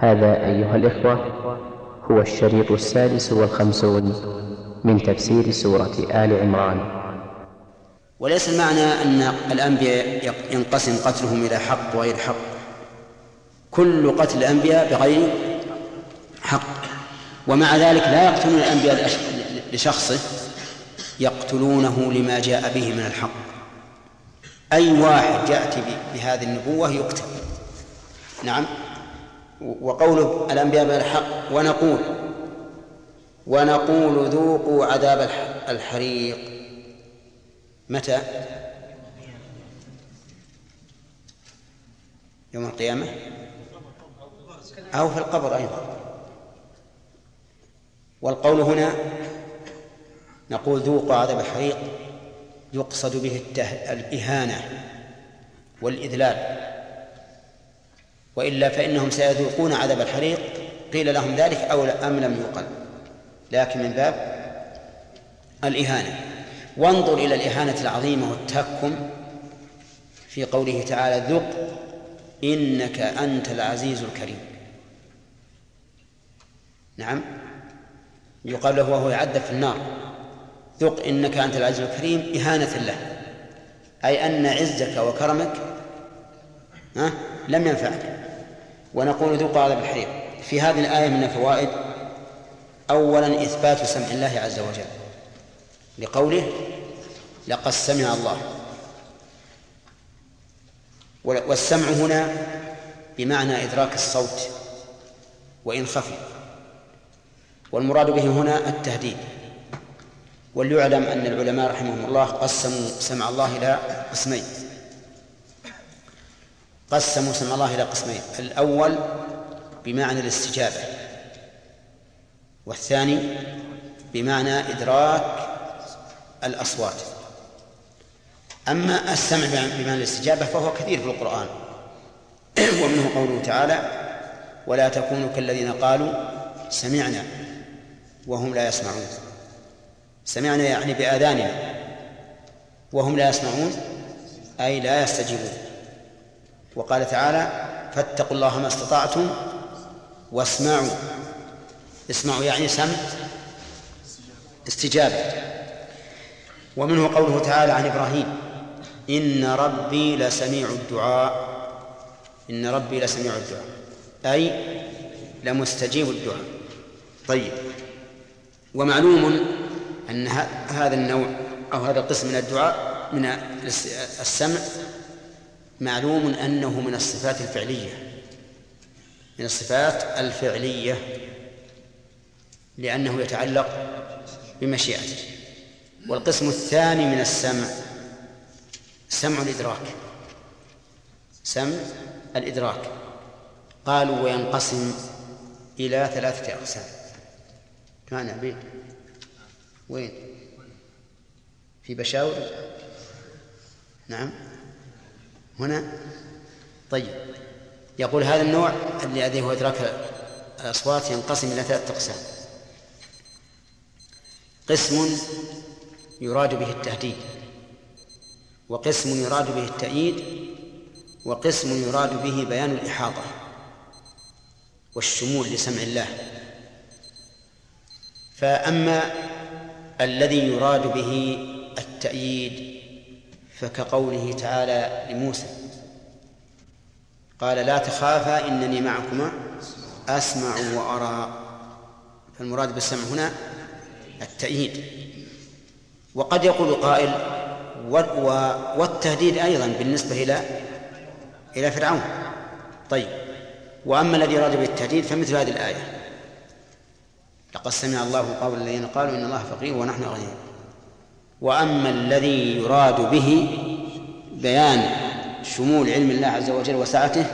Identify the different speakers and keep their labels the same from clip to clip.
Speaker 1: هذا أيها الإخوة هو الشريط السادس والخمسون من تفسير سورة آل عمران.
Speaker 2: وليس المعنى أن الأنبياء ينقسم قتلهم إلى حق وغير حق. كل قتل الأنبياء بغير حق. ومع ذلك لا يقتلون الأنبياء لشخصه يقتلونه لما جاء به من الحق. أي واحد يأتي بهذه النبوة يقتل. نعم. وقوله الأنبياء بالحق ونقول ونقول ذوقوا عذاب الحريق. متى؟ يوم القيامة؟ أو في القبر أيضا. والقول هنا نقول ذوقوا عذاب الحريق يقصد به الإهانة والإذلال. وإلا فإنهم سيذوقون عذاب الحريق قيل لهم ذلك أو أم لم يقل. لكن من باب الإهانة. وانظر إلى الإهانة العظيمة والتهكم في قوله تعالى ذق إنك أنت العزيز الكريم. نعم. يقال له وهو يعذب في النار. ذق إنك أنت العزيز الكريم إهانة له. أي أن عزك وكرمك ها لم ينفعك. ونقول ذوق عذاب الحريق في هذه الآية من الفوائد أولا إثبات سمع الله عز وجل. لقوله لقد سمع الله. والسمع هنا بمعنى إدراك الصوت وإن خفي. والمراد به هنا التهديد. وليعلم أن العلماء رحمهم الله قسموا سمع الله إلى قسمين. قسموا سمع الله إلى قسمين. الأول بمعنى الاستجابة والثاني بمعنى إدراك الأصوات. أما السمع بمعنى الاستجابة فهو كثير في القرآن ومنه قوله تعالى ولا تكونوا كالذين قالوا سمعنا وهم لا يسمعون سمعنا يعني بآذاننا وهم لا يسمعون أي لا يستجيبون. وقال تعالى فاتقوا الله ما استطعتم واسمعوا. اسمعوا يعني سمع استجابة. ومنه قوله تعالى عن إبراهيم إن ربي لسميع الدعاء. إن ربي لسميع الدعاء. أي لمستجيب الدعاء. طيب. ومعلوم أن هذا النوع أو هذا القسم من الدعاء من السمع معلوم أنه من الصفات الفعلية من الصفات الفعلية لأنه يتعلق بمشيئته. والقسم الثاني من السمع سمع الإدراك سمع الإدراك. قالوا وينقسم إلى ثلاثة أقسام. معنى بيت وين؟ في بشاور؟ نعم. هنا؟ طيب. يقول هذا النوع الذي هو إدراك الأصوات ينقسم إلى ثلاثة أقسام. قسم يراد به التهديد وقسم يراد به التأييد وقسم يراد به بيان الإحاطة والشمول لسمع الله. فأما الذي يراد به التأييد فكقوله تعالى لموسى قال لا تخافا إنني معكما أسمع وأرى. فالمراد بالسمع هنا التأييد. وقد يقول قائل والتهديد أيضا بالنسبة إلى إلى فرعون. طيب وأما الذي يراد بالتهديد فمثل هذه الآية. لقد سمع الله قول الذين قالوا إن الله فقير ونحن أغنياء وأما الذي يراد به بيان شمول علم الله عز وجل وسعته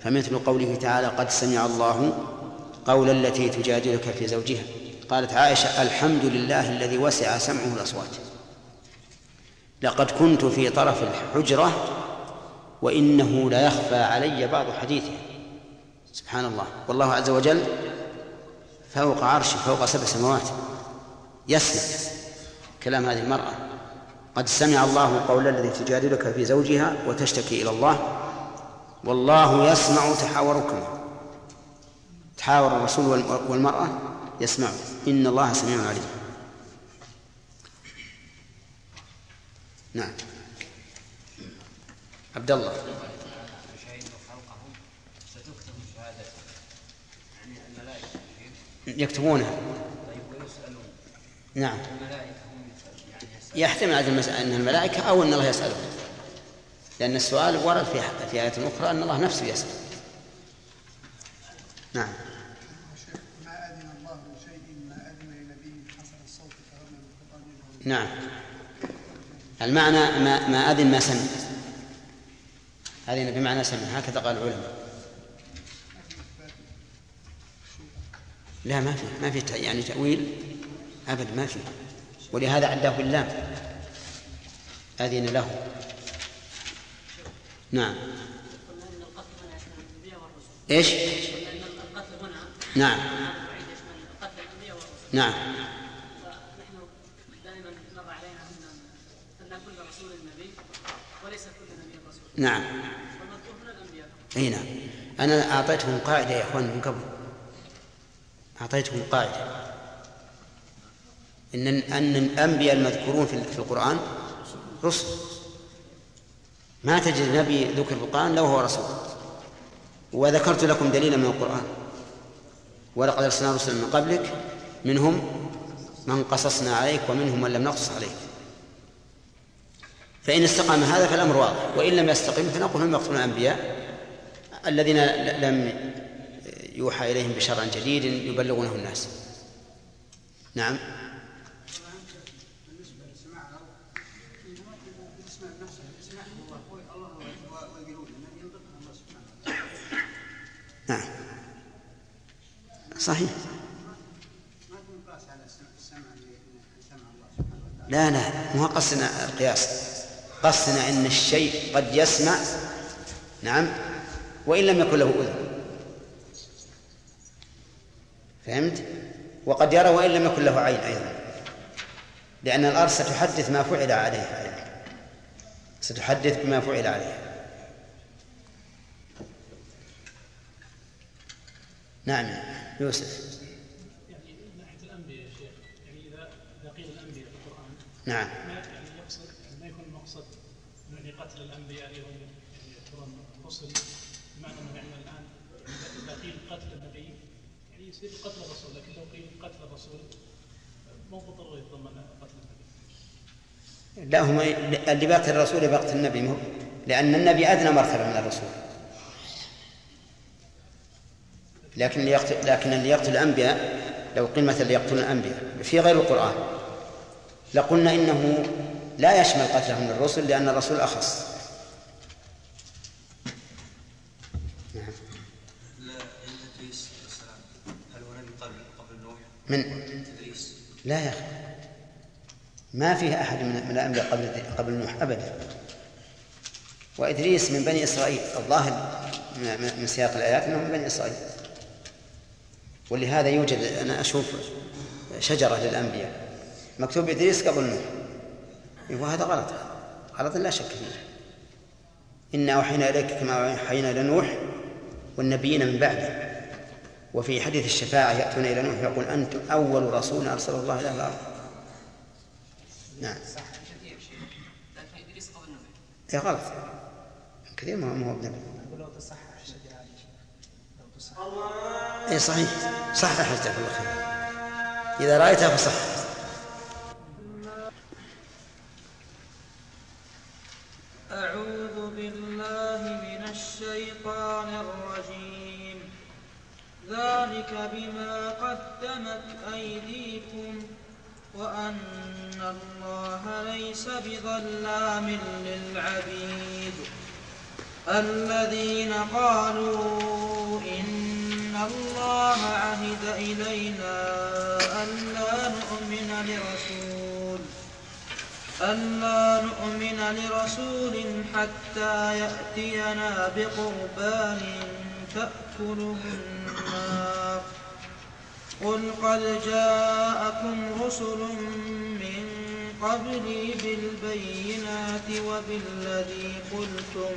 Speaker 2: فمثل قوله تعالى قد سمع الله قول التي تجادلك في زوجها قالت عائشة الحمد لله الذي وسع سمعه الأصوات. لقد كنت في طرف الحجرة وإنه لا يخفى علي بعض حديثه سبحان الله. والله عز وجل فوق عرشه فوق سبع سماوات. يسمع. كلام هذه المرأة. قد سمع الله قول الذي تجادلك في زوجها وتشتكي إلى الله. والله يسمع تحاوركم حاور الرسول والمرأة يسمعه إن الله سميع عليم. نعم. عبد الله يكتبونها. نعم. يحتمل المسألة أنها الملائكة أو أن الله يسألهم. لأن السؤال ورد في في آية أخرى أن الله نفسه يسأل. نعم. نعم. المعنى ما ما أذن ما سمع. أذن بمعنى سمع. هكذا قال العلماء. لا ما في ما في يعني تأويل. أبد ما في. ولهذا عداه باللام. أذن له. نعم. إيش؟ نعم. نعم. دائما مر علينا ان كل رسول نبي وليس كل نبي رسول نعم. والمذكور هنا الانبياء إي نعم. أنا أعطيتهم قاعدة يا إخوان من قبل. أعطيتهم قاعدة. إن إن الأنبياء المذكورون في القرآن رسل. ما تجد نبي ذكر في القرآن لو هو رسول. وذكرت لكم دليلا من القرآن. ولقد أرسلنا رسلا من قبلك منهم من قصصنا عليك ومنهم من لم نقصص عليك. فإن استقام هذا فالأمر واضح. وإن لم يستقم فنقول هم يقتلون الأنبياء الذين لم يوحى إليهم بشرع جديد يبلغونه الناس. نعم. صحيح. لا لا مو قصنا القياس. قصنا إن الشيء قد يسمع نعم وإن لم يكن له أذن. فهمت؟ وقد يرى وإن لم يكن له عين أيضا. لأن الأرض ستحدث ما فعل عليها. ستحدث بما فعل عليها. نعم. يوسف. نعم.
Speaker 3: يعني يقصد ما يكون المقصد يعني قتل الانبياء لهم يعني يكون رسل بمعنى انه يعني الان اذا قيل قتل النبي يعني يصير قتل الرسول لكن لو قيل قتل الرسول مو بالضروره يتضمن قتل النبي
Speaker 2: لا هم اللي بقتل الرسول بقتل النبي لأن النبي أدنى مرتبة من الرسول. لكن اللي يقتل لكن اللي يقتل الأنبياء لو قيل مثلا يقتل الأنبياء في غير القرآن. لقلنا إنه لا يشمل قتلهم للرسل لأن الرسول أخص.
Speaker 4: نعم.
Speaker 2: من؟ لا يا أخي. ما فيه أحد من الأنبياء قبل قبل نوح أبدا. وإدريس من بني إسرائيل. الظاهر من سياق الآيات أنه من بني إسرائيل. ولهذا يوجد أنا أشوف شجرة للأنبياء. مكتوب إدريس قبل نوح. وهذا غلط. غلط لا شك فيه. إنا أوحينا إليك كما أوحينا إلى نوح والنبيين من بعده. وفي حديث الشفاعة يأتون إلى نوح يقول أنتم أول رسول أرسله الله إلى الأرض. نعم. يا غلط. كثير ما هو بنبي. اي صحيح. صحح جزاك الله خير. إذا رأيتها فصح.
Speaker 5: أعوذ بالله من الشيطان الرجيم. ذلك بما قدمت أيديكم وأن الله ليس بظلام للعبيد. الذين قالوا إن الله عهد إلينا ألا نؤمن لرسول ألا نؤمن لرسول حتى يأتينا بقربان تأكله النار. قل قد جاءكم رسل من قبلي بالبينات وبالذي قلتم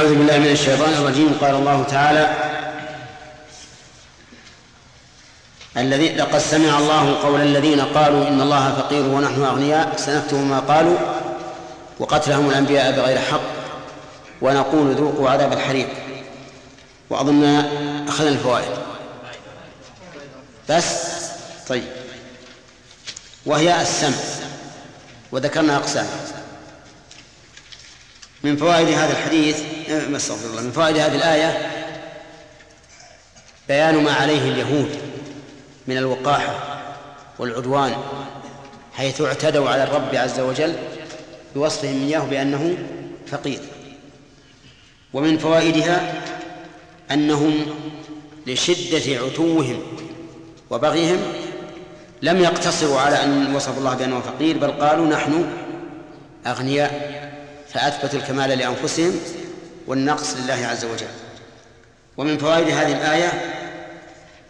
Speaker 2: أعوذ بالله من الشيطان الرجيم. قال الله تعالى الذي لقد سمع الله قول الذين قالوا إن الله فقير ونحن أغنياء. سنكتب ما قالوا وقتلهم الأنبياء بغير حق ونقول ذوقوا عذاب الحريق. وأظن أخذنا الفوائد. بس؟ طيب. وهي السمع وذكرنا أقسام. من فوائد هذا الحديث استغفر الله من فوائد هذه الآية بيان ما عليه اليهود من الوقاحة والعدوان حيث اعتدوا على الرب عز وجل بوصفهم إياه بأنه فقير. ومن فوائدها أنهم لشدة عتوهم وبغيهم لم يقتصروا على أن وصف الله بأنه فقير بل قالوا نحن أغنياء. فأثبتوا الكمال لأنفسهم والنقص لله عز وجل. ومن فوائد هذه الآية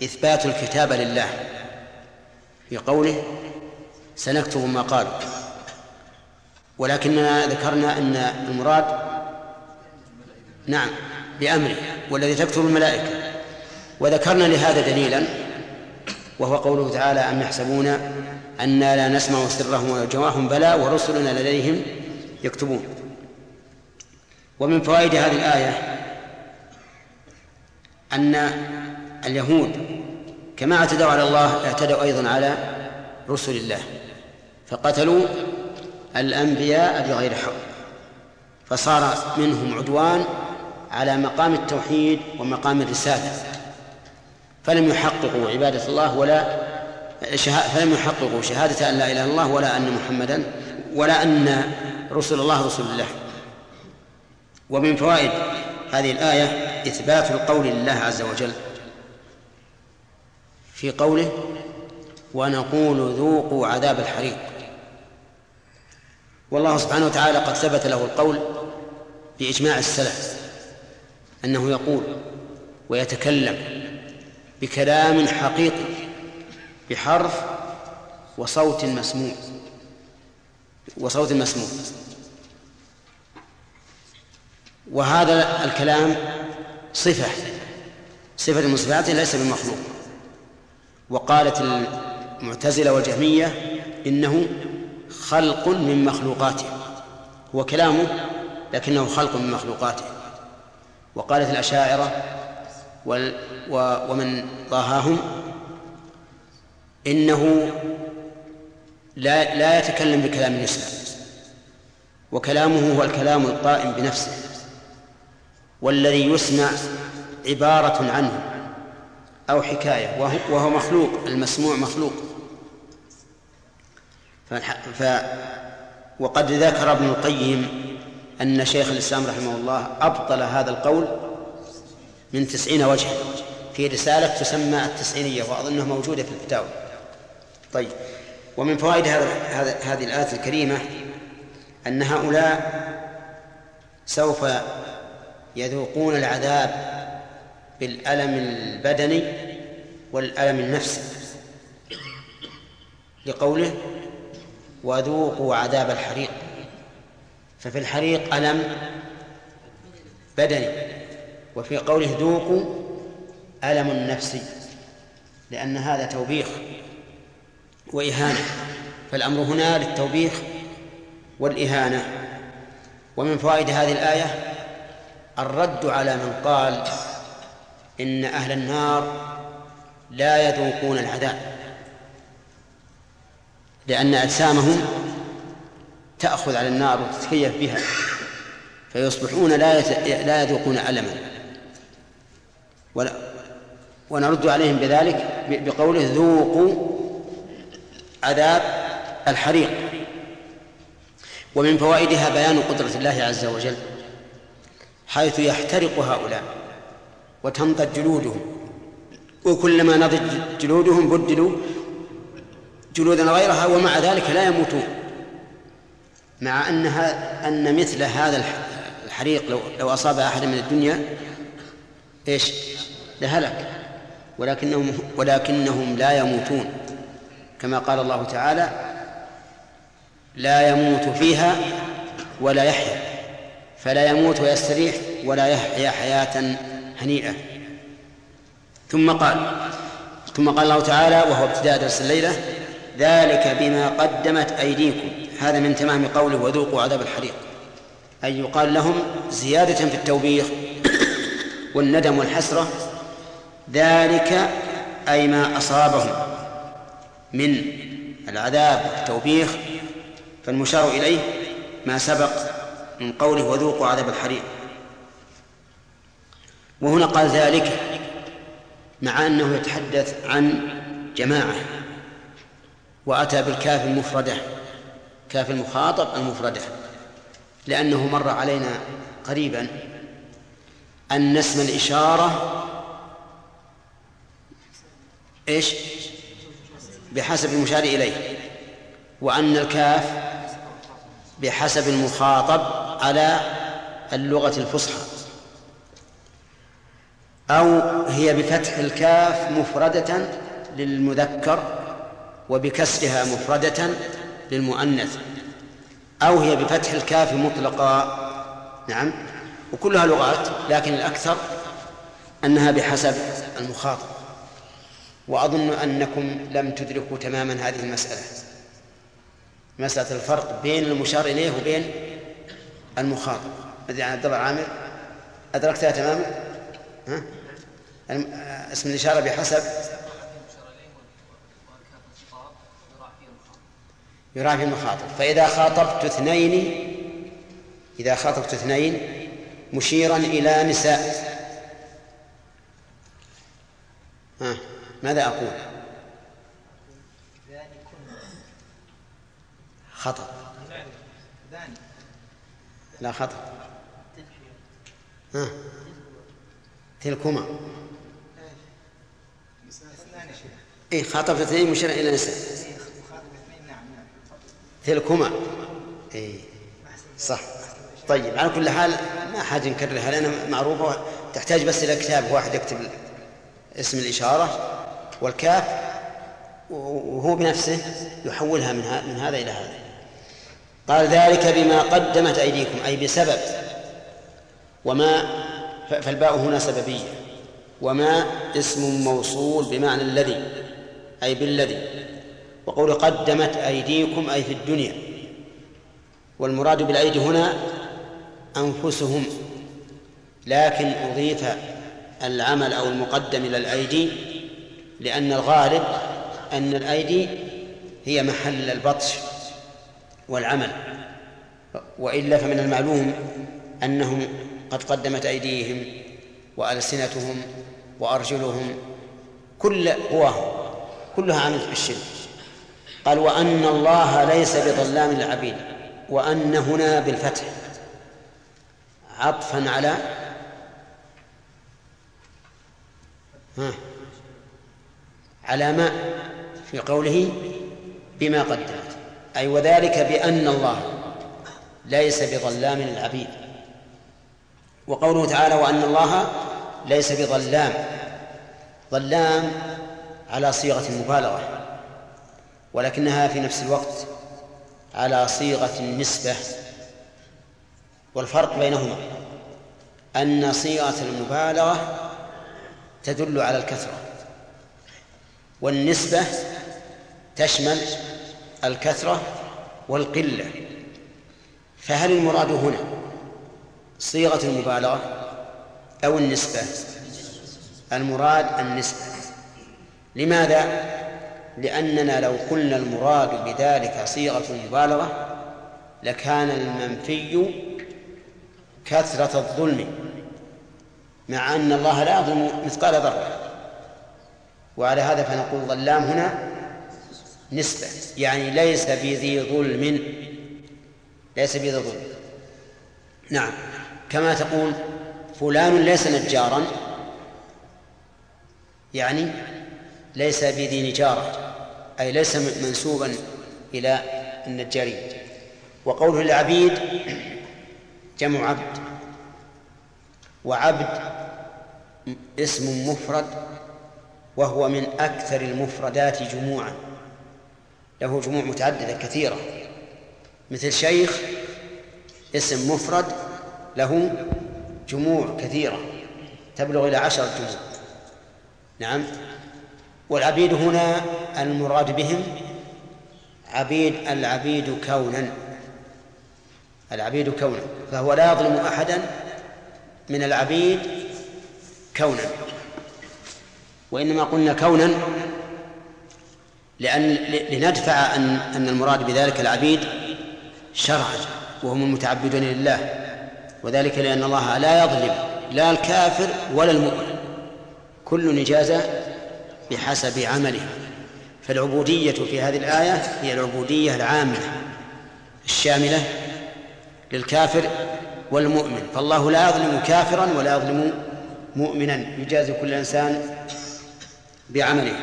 Speaker 2: إثبات الكتاب لله. في قوله سنكتب ما قالوا. ولكننا ذكرنا أن المراد نعم بأمره والذي تكتب الملائكة. وذكرنا لهذا دليلا وهو قوله تعالى أم يحسبون أنا لا نسمع سرهم ونجواهم بلى ورسلنا لديهم يكتبون. ومن فوائد هذه الآية أن اليهود كما اعتدوا على الله اعتدوا أيضا على رسل الله فقتلوا الأنبياء بغير حق فصار منهم عدوان على مقام التوحيد ومقام الرسالة فلم يحققوا عبادة الله ولا فلم يحققوا شهادة أن لا إله إلا الله ولا أن محمدا ولا أن رسل الله رسول الله. ومن فوائد هذه الآية إثبات القول لله عز وجل. في قوله ونقول ذوقوا عذاب الحريق والله سبحانه وتعالى قد ثبت له القول بإجماع السلف أنه يقول ويتكلم بكلام حقيقي بحرف وصوت مسموع وصوت مسموع. وهذا الكلام صفة صفة من صفاته ليس بمخلوق. وقالت المعتزلة والجهمية إنه خلق من مخلوقاته. هو كلامه لكنه خلق من مخلوقاته. وقالت الأشاعرة ومن ضاهاهم إنه لا لا يتكلم بكلام يسمع وكلامه هو الكلام القائم بنفسه. والذي يسمع عبارة عنه أو حكاية وهو, مخلوق المسموع مخلوق. ف وقد ذكر ابن القيم أن شيخ الإسلام رحمه الله أبطل هذا القول من تسعين وجها. في رسالة تسمى التسعينية وأظنها موجودة في الفتاوى طيب. ومن فوائد هذا هذه الآية الكريمة أن هؤلاء سوف يذوقون العذاب بالألم البدني والألم النفسي. لقوله وذوقوا عذاب الحريق. ففي الحريق ألم بدني وفي قوله ذوقوا ألم نفسي لأن هذا توبيخ وإهانة. فالأمر هنا للتوبيخ والإهانة. ومن فوائد هذه الآية الرد على من قال إن أهل النار لا يذوقون العذاب لأن أجسامهم تأخذ على النار وتتكيف بها فيصبحون لا لا يذوقون ألما. ونرد عليهم بذلك بقوله ذوقوا عذاب الحريق. ومن فوائدها بيان قدرة الله عز وجل. حيث يحترق هؤلاء وتنضج جلودهم. وكلما نضج جلودهم بدلوا جلودا غيرها ومع ذلك لا يموتون. مع أنها أن مثل هذا الحريق لو لو أصاب أحدا من الدنيا إيش؟ لهلك. ولكنهم ولكنهم لا يموتون. كما قال الله تعالى لا يموت فيها ولا يحيا. فلا يموت ويستريح ولا يحيا حياة هنيئة. ثم قال ثم قال الله تعالى وهو ابتداء درس الليلة ذلك بما قدمت أيديكم. هذا من تمام قوله وذوقوا عذاب الحريق. أي يقال لهم زيادة في التوبيخ والندم والحسرة ذلك أي ما أصابهم من العذاب والتوبيخ فالمشار إليه ما سبق من قوله وذوقوا عذاب الحريق. وهنا قال ذلك مع أنه يتحدث عن جماعة وأتى بالكاف المفردة كاف المخاطب المفردة لأنه مر علينا قريبا أن اسم الإشارة إيش؟ بحسب المشار إليه وأن الكاف بحسب المخاطب على اللغة الفصحى. أو هي بفتح الكاف مفردة للمذكر وبكسرها مفردة للمؤنث. أو هي بفتح الكاف مطلقا. نعم. وكلها لغات لكن الأكثر أنها بحسب المخاطب. وأظن أنكم لم تدركوا تماما هذه المسألة. مسألة الفرق بين المشار إليه وبين المخاطب. الذي عن عبد الله عامر أدركتها تماما؟ ها؟ اسم الإشارة بحسب. يراعي في المخاطب. فإذا خاطبت اثنين إذا خاطبت اثنين مشيرا إلى نساء. ها؟ ماذا أقول؟ خطأ. لا خطأ. ها؟ تلكما. إيه خاطبت اثنين مشيرا إلى نساء. تلكما. إيه صح. طيب على كل حال ما حاجة نكررها لأنها معروفة تحتاج بس إلى كتاب واحد يكتب اسم الإشارة والكاف وهو بنفسه يحولها من, من هذا إلى هذا. قال ذلك بما قدمت أيديكم أي بسبب. وما فالباء هنا سببية. وما اسم موصول بمعنى الذي أي بالذي. وقول قدمت أيديكم أي في الدنيا. والمراد بالأيدي هنا أنفسهم. لكن أضيف العمل أو المقدم إلى الأيدي لأن الغالب أن الأيدي هي محل البطش. والعمل. وإلا فمن المعلوم أنهم قد قدمت أيديهم وألسنتهم وأرجلهم كل قواهم كلها عملت بالشرك قال وأن الله ليس بظلام للعبيد وأن هنا بالفتح. عطفا على ها على ما في قوله بما قدمت أي وذلك بأن الله ليس بظلام للعبيد وقوله تعالى وأن الله ليس بظلام. ظلام على صيغة المبالغة ولكنها في نفس الوقت على صيغة النسبة والفرق بينهما أن صيغة المبالغة تدل على الكثرة والنسبة تشمل الكثرة والقلة. فهل المراد هنا صيغة المبالغة أو النسبة؟ المراد النسبة. لماذا؟ لأننا لو قلنا المراد بذلك صيغة المبالغة لكان المنفي كثرة الظلم مع أن الله لا يظلم مثقال ذرة. وعلى هذا فنقول ظلام هنا نسبة يعني ليس بذي ظلم. ليس بذي ظلم. نعم. كما تقول فلان ليس نجارا. يعني ليس بذي نجارة أي ليس منسوبا إلى النجارين. وقوله العبيد جمع عبد وعبد اسم مفرد وهو من أكثر المفردات جموعا. له جموع متعددة كثيرة. مثل شيخ اسم مفرد له جموع كثيرة. تبلغ إلى عشرة جموع. نعم. والعبيد هنا المراد بهم عبيد العبيد كونا. العبيد كونا. فهو لا يظلم أحدا من العبيد كونا. وإنما قلنا كونا لأن لندفع أن أن المراد بذلك العبيد شرعا وهم المتعبدون لله. وذلك لأن الله لا يظلم لا الكافر ولا المؤمن. كل نجازة بحسب عمله. فالعبودية في هذه الآية هي العبودية العامة الشاملة للكافر والمؤمن. فالله لا يظلم كافرا ولا يظلم مؤمنا. يجازي كل إنسان بعمله.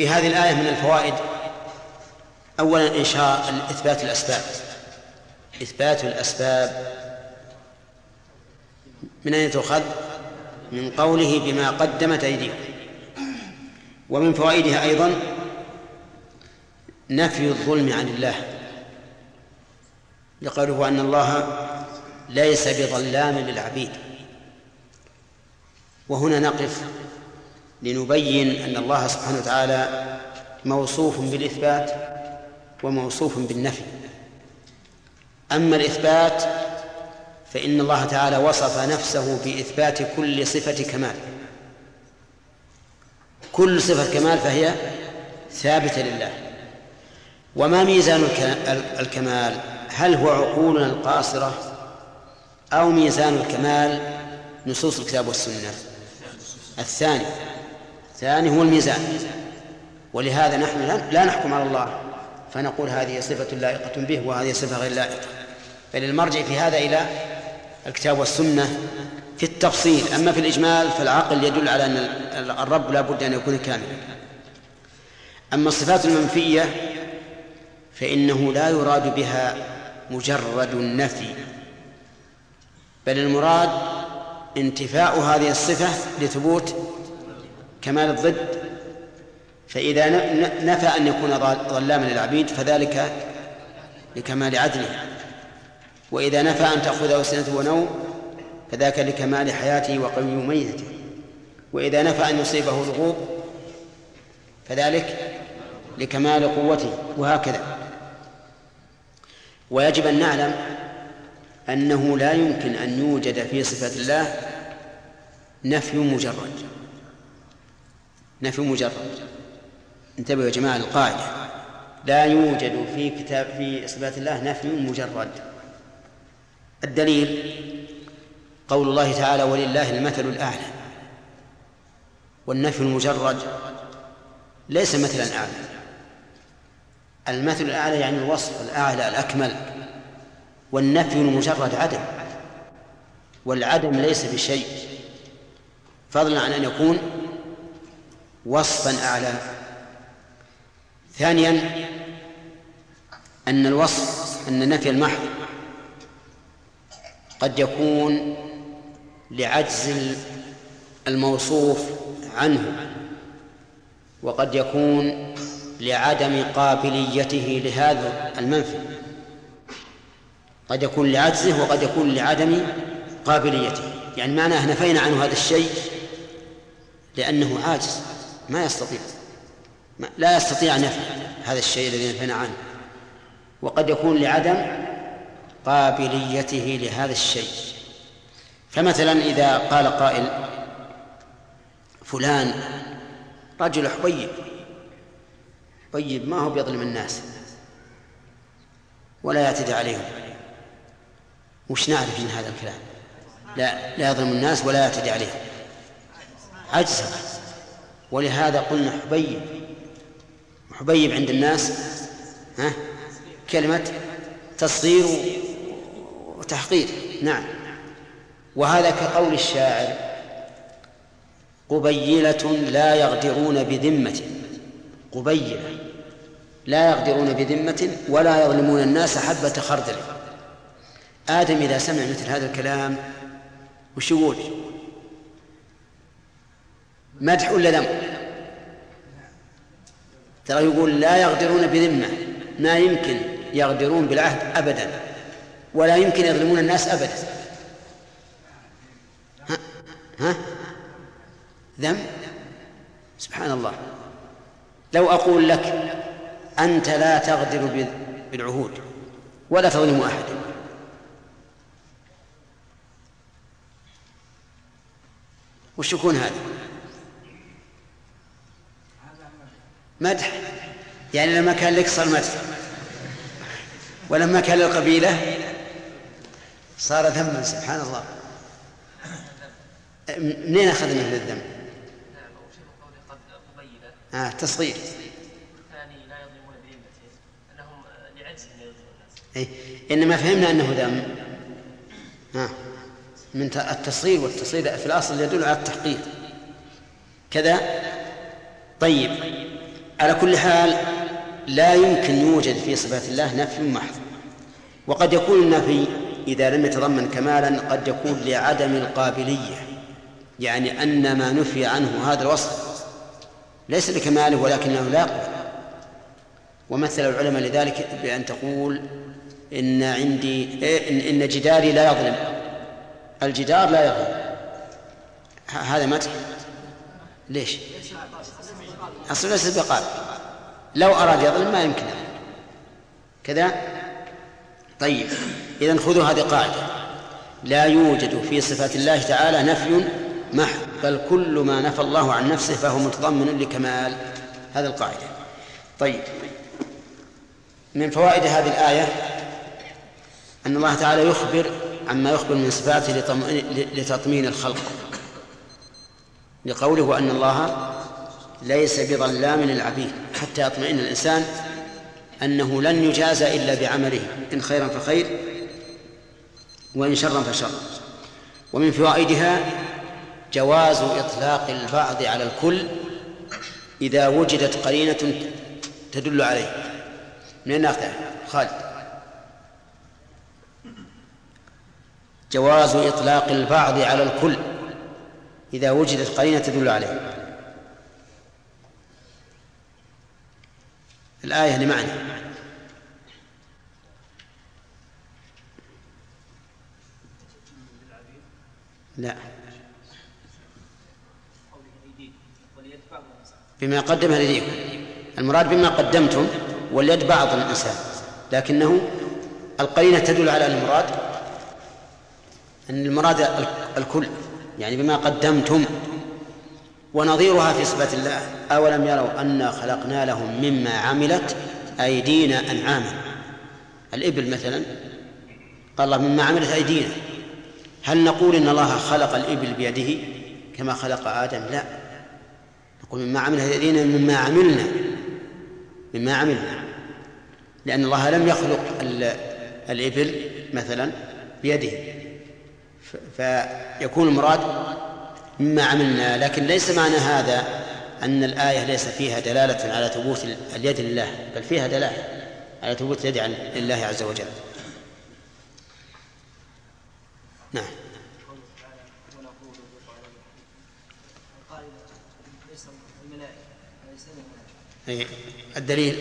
Speaker 2: في هذه الآية من الفوائد. أولا إنشاء إثبات الأسباب. إثبات الأسباب. من أين تؤخذ؟ من قوله بما قدمت أيديكم. ومن فوائدها أيضا نفي الظلم عن الله. لقوله أن الله ليس بظلام للعبيد. وهنا نقف لنبين أن الله سبحانه وتعالى موصوف بالإثبات وموصوف بالنفي. أما الإثبات فإن الله تعالى وصف نفسه بإثبات كل صفة كمال. كل صفة كمال فهي ثابتة لله. وما ميزان الكمال؟ هل هو عقولنا القاصرة أو ميزان الكمال نصوص الكتاب والسنة؟ الثاني. الثاني هو الميزان. ولهذا نحن لا نحكم على الله فنقول هذه صفة لائقة به وهذه صفة غير لائقة. بل المرجع في هذا إلى الكتاب والسنة في التفصيل. أما في الإجمال فالعقل يدل على أن الرب لا بد أن يكون كاملا. أما الصفات المنفية فإنه لا يراد بها مجرد النفي بل المراد انتفاء هذه الصفة لثبوت كمال الضد فإذا نفى أن يكون ظلاما للعبيد فذلك لكمال عدله. وإذا نفى أن تأخذه سنة ونوم فذاك لكمال حياته وقيوميته وإذا نفى أن يصيبه الغوب فذلك لكمال قوته وهكذا. ويجب أن نعلم أنه لا يمكن أن يوجد في صفة الله نفي مجرد. نفي مجرد. انتبهوا يا جماعة القاعدة لا يوجد في كتاب في صفات الله نفي مجرد. الدليل قول الله تعالى ولله المثل الأعلى. والنفي المجرد ليس مثلا أعلى. المثل الأعلى يعني الوصف الأعلى الأكمل. والنفي المجرد عدم. والعدم ليس بشيء. فضلا عن أن يكون وصفا أعلى. ثانيا أن الوصف أن النفي المحض قد يكون لعجز الموصوف عنه وقد يكون لعدم قابليته لهذا المنفي. قد يكون لعجزه وقد يكون لعدم قابليته. يعني معناه نفينا عنه هذا الشيء لأنه عاجز. ما يستطيع. لا يستطيع نفي هذا الشيء الذي نفينا عنه. وقد يكون لعدم قابليته لهذا الشيء. فمثلا إذا قال قائل فلان رجل حبيب. طيب ما هو بيظلم الناس؟ ولا يعتدي عليهم. وش نعرف من هذا الكلام. لا لا يظلم الناس ولا يعتدي عليهم. عجزا. ولهذا قلنا حبيب. حبيب عند الناس ها؟ كلمة تصغير وتحقير نعم. وهذا كقول الشاعر قبيلة لا يغدرون بذمة. قبيلة لا يغدرون بذمة ولا يظلمون الناس حبة خردل. آدم إذا سمع مثل هذا الكلام وش يقول؟ مدح ولا ذم ترى يقول لا يغدرون بذمة. ما يمكن يغدرون بالعهد أبدا. ولا يمكن يظلمون الناس أبدا. ها؟ ها؟ ذم؟ سبحان الله لو أقول لك أنت لا تغدر بالعهود ولا تظلم أحدا وش يكون هذا؟ مدح. يعني لما كان لك صار مدح. ولما كان للقبيلة صار ذما سبحان الله. منين أخذنا من الذم؟ آه تصغير. أي إنما فهمنا أنه ذم. آه من التصغير والتصغير. في الأصل يدل على التحقيق. كذا؟ طيب. على كل حال لا يمكن يوجد في صفات الله نفي محض وقد يكون النفي إذا لم يتضمن كمالا قد يكون لعدم القابلية يعني أن ما نفي عنه هذا الوصف ليس لكماله ولكنه لا يقبل. ومثل العلماء لذلك بأن تقول إن عندي إيه إن جداري لا يظلم. الجدار لا يظلم. هذا مدح. ليش؟ أصل ليس بقال لو أراد يظلم ما يمكن كذا؟ طيب. إذا خذوا هذه قاعدة. لا يوجد في صفات الله تعالى نفي محض بل كل ما نفى الله عن نفسه فهو متضمن لكمال هذا القاعدة. طيب. من فوائد هذه الآية أن الله تعالى يخبر عما يخبر من صفاته لتطمين الخلق. لقوله أن الله ليس بظلام للعبيد حتى يطمئن الإنسان أنه لن يجازى إلا بعمله إن خيرا فخير وإن شرا فشر. ومن فوائدها جواز إطلاق البعض على الكل إذا وجدت قرينة تدل عليه. من أين خالد. جواز إطلاق البعض على الكل إذا وجدت قرينة تدل عليه. الآية لمعنى لا. بما قدم لديكم. المراد بما قدمتم واليد بعض الإنسان. لكنه القرينة تدل على المراد أن المراد الكل يعني بما قدمتم. ونظيرها في صفات الله. أولم يروا أنا خلقنا لهم مما عملت أيدينا أنعاما. الإبل مثلا قال الله مما عملت أيدينا. هل نقول إن الله خلق الإبل بيده كما خلق آدم؟ لا. نقول مما عملت أيدينا مما عملنا. مما عملنا. لأن الله لم يخلق الإبل مثلا بيده. فيكون المراد مما عملنا لكن ليس معنى هذا أن الآية ليس فيها دلالة على ثبوت اليد لله بل فيها دلالة على ثبوت اليد لله عز وجل. نعم. أي الدليل.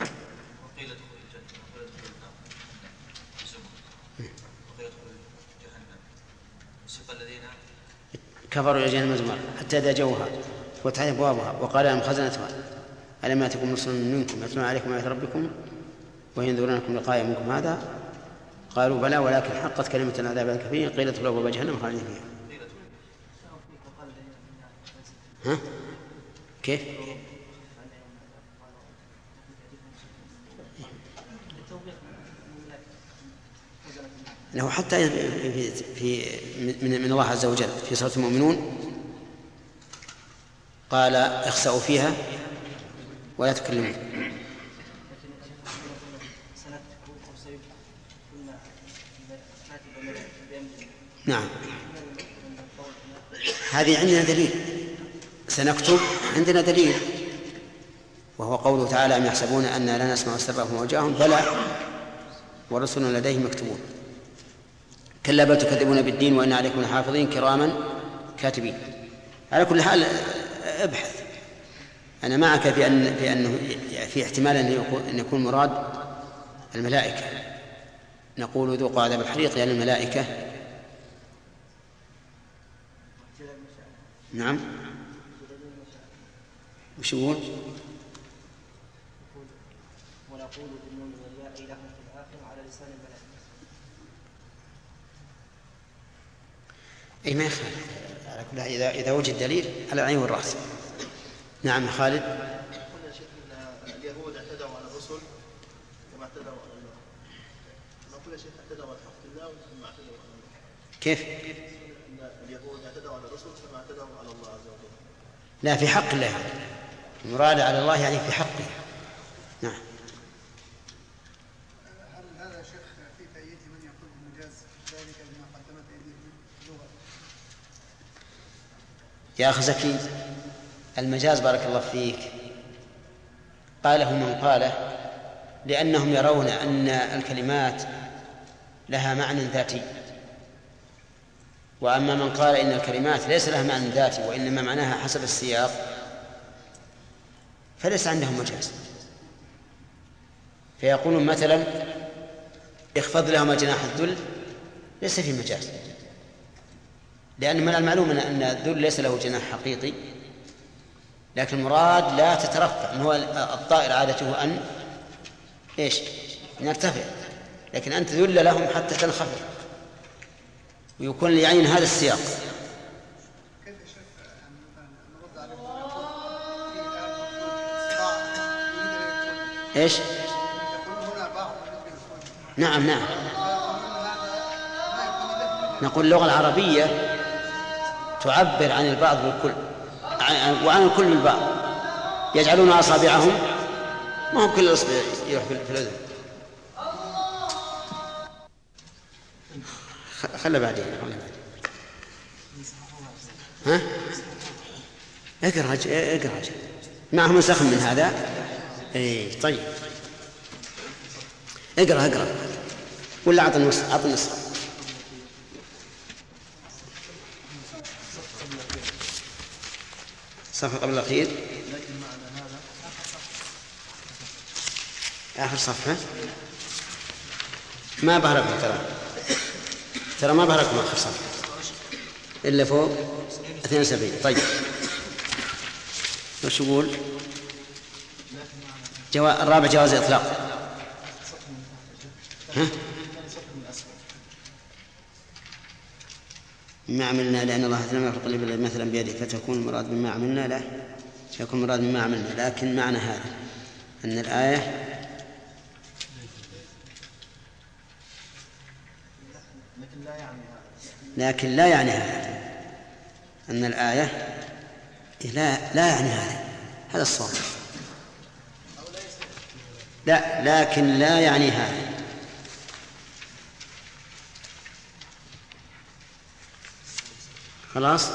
Speaker 2: وقيل ادخل الجنة وقيل ادخل النار وقيل ادخل جهنم سيق الذين كفروا إلى جهنم زمر حتى إذا جوها فتحت أبوابها وقال لهم خزنتها ألم يأتكم رسل منكم يتلون عليكم آيات ربكم وينذرونكم لقاء منكم هذا قالوا بلى ولكن حقت كلمة العذاب الكفير قيل ادخلوا أبواب جهنم خالدين فيها ها؟ كيف؟ له حتى في, في من, من الله عز وجل في سورة المؤمنون قال اخسأوا فيها ولا تكلمون. نعم. هذه عندنا دليل. سنكتب عندنا دليل. وهو قوله تعالى أم يحسبون أنا لا نسمع سرهم ووجاههم بلى. ورسلنا لديهم مكتوبون. كلا بل تكذبون بالدين وإن عليكم لحافظين كراما كاتبين. على كل حال ابحث. أنا معك في أن في أنه في احتمال أن يكون مراد الملائكة. نقول ذوقوا عذاب الحريق يعني الملائكة. نعم. وش يقول؟ ونقول بالنون والياء لهم في الآخرة على لسان الملائكة أي ما يخالف. على كل إذا إذا وجد دليل على العين والرأس. نعم خالد.
Speaker 6: قلنا شيخ إن اليهود اعتدوا على الرسل كما اعتدوا على الله. نقول يا شيخ اعتدوا على حق الله ثم اعتدوا على الله.
Speaker 2: كيف؟
Speaker 6: إن اليهود اعتدوا على الرسل ثم اعتدوا على الله عز وجل.
Speaker 2: لا في حق الله. المراد على الله يعني في حقه نعم
Speaker 7: هل هذا شيخ في تأييد من يقول المجاز ذلك بما قدمت أيديهم اللغة
Speaker 2: يا أخي زكي المجاز بارك الله فيك. قاله من قاله لأنهم يرون أن الكلمات لها معنى ذاتي. وأما من قال إن الكلمات ليس لها معنى ذاتي وإنما معناها حسب السياق فليس عندهم مجاز. فيقولون مثلا اخفض لهما جناح الذل ليس في مجاز. لأن من المعلوم أن الذل ليس له جناح حقيقي لكن المراد لا تترفع من هو الطائر عادته أن إيش؟ أن يرتفع. لكن أنت ذل لهم حتى تنخفض. ويكون ليعين هذا السياق.
Speaker 7: أن أن يكون
Speaker 2: نعم نعم. نقول اللغة العربية تعبر عن البعض بالكل عن- وعن الكل بالبعض يجعلون أصابعهم ما هو كل إصبع يروح في الأذن. خ- خله بعدين خله بعدين. ها؟ اقرأ اقرأ معهم نسخ من هذا. اي طيب. اقرأ اقرأ. ولا اعط النسخ اعط النسخه صفحة قبل الأخير. آخر صفحة. ما بهركم ترى. ترى ما بهركم آخر صفحة. إلا فوق 72 طيب. وش يقول؟ جوا... الرابع جواز الإطلاق ها؟ ما عملنا لأن الله لم يخلق الإبل مثلا بيده فتكون المراد مما عملنا؟ لا. سيكون المراد مما عملنا. لكن معنى هذا أن الآية لكن لا يعني هذا. أن الآية لا لا يعني هذا. هذا الصواب. لا لكن لا يعني هذا. خلاص؟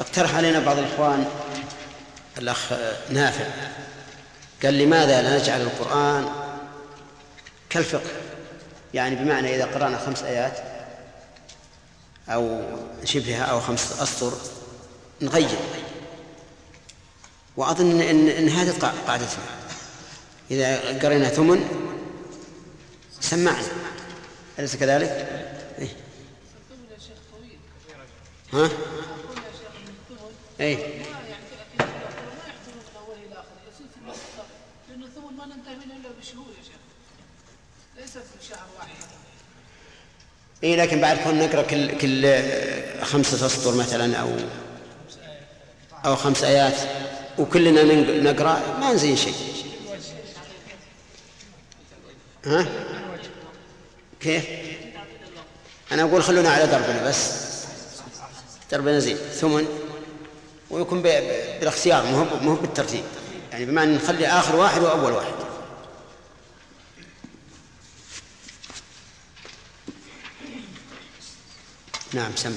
Speaker 2: اقترح علينا بعض الإخوان الأخ نافع. قال لماذا لا نجعل القرآن كالفقه؟ يعني بمعنى إذا قرأنا خمس آيات أو شبهها أو خمس أسطر نغير. وأظن إن, إن هذه قا- قاعدتنا إذا قرينا ثمن سمعنا أليس كذلك؟ إيه؟ ها؟
Speaker 3: واحد
Speaker 2: إيه لكن بعد كون نقرأ كل كل خمسة أسطر مثلا أو أو خمس آيات وكلنا نق- نقرأ ما نزين شيء. ها؟ كيف؟ أنا أقول خلونا على دربنا بس. بين زين. ثمن ويكون بالإختيار مو مو بالترتيب. يعني بمعنى نخلي آخر واحد وأول واحد. نعم سم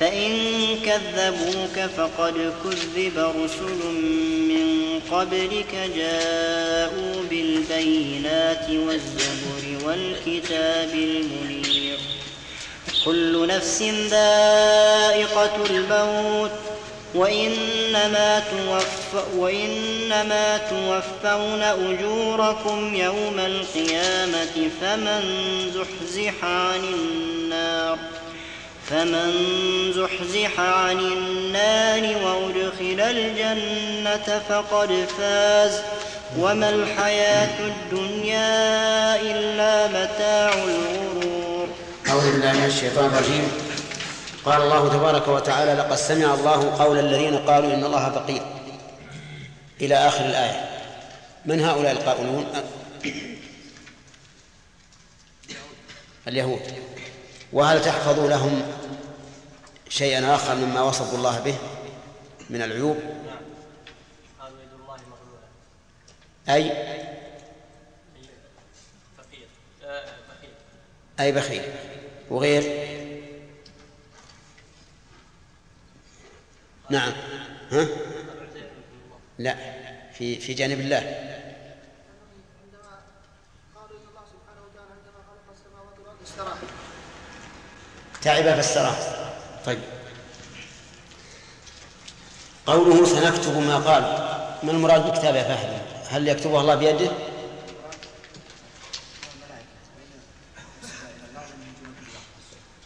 Speaker 8: فإن كذبوك فقد كذب رسل من قبلك جاءوا بالبينات والزبر والكتاب المنير. كل نفس ذائقة الموت وإنما, توف وإنما توفون أجوركم يوم القيامة فمن زحزح عن النار. فمن زحزح عن النار وأدخل الجنة فقد فاز. وما الحياة الدنيا إلا متاع الغرور.
Speaker 2: أعوذ بالله من الشيطان الرجيم. قال الله تبارك وتعالى لقد سمع الله قول الذين قالوا إن الله فقير. إلى آخر الآية. من هؤلاء القائلون؟ اليهود. وهل تحفظ لهم شيئا آخر مما وصفوا الله به من العيوب؟
Speaker 9: قالوا الله فقير آه، بخيل.
Speaker 2: وغير؟ نعم. ها؟ لا. في في جانب الله.
Speaker 7: عندما قالوا ان الله سبحانه وتعالى عندما خلق السماوات والارض استراح
Speaker 2: تعب فاستراح طيب. قوله سنكتب ما قال. ما المراد بكتابه فهد؟ هل يكتبه الله بيده؟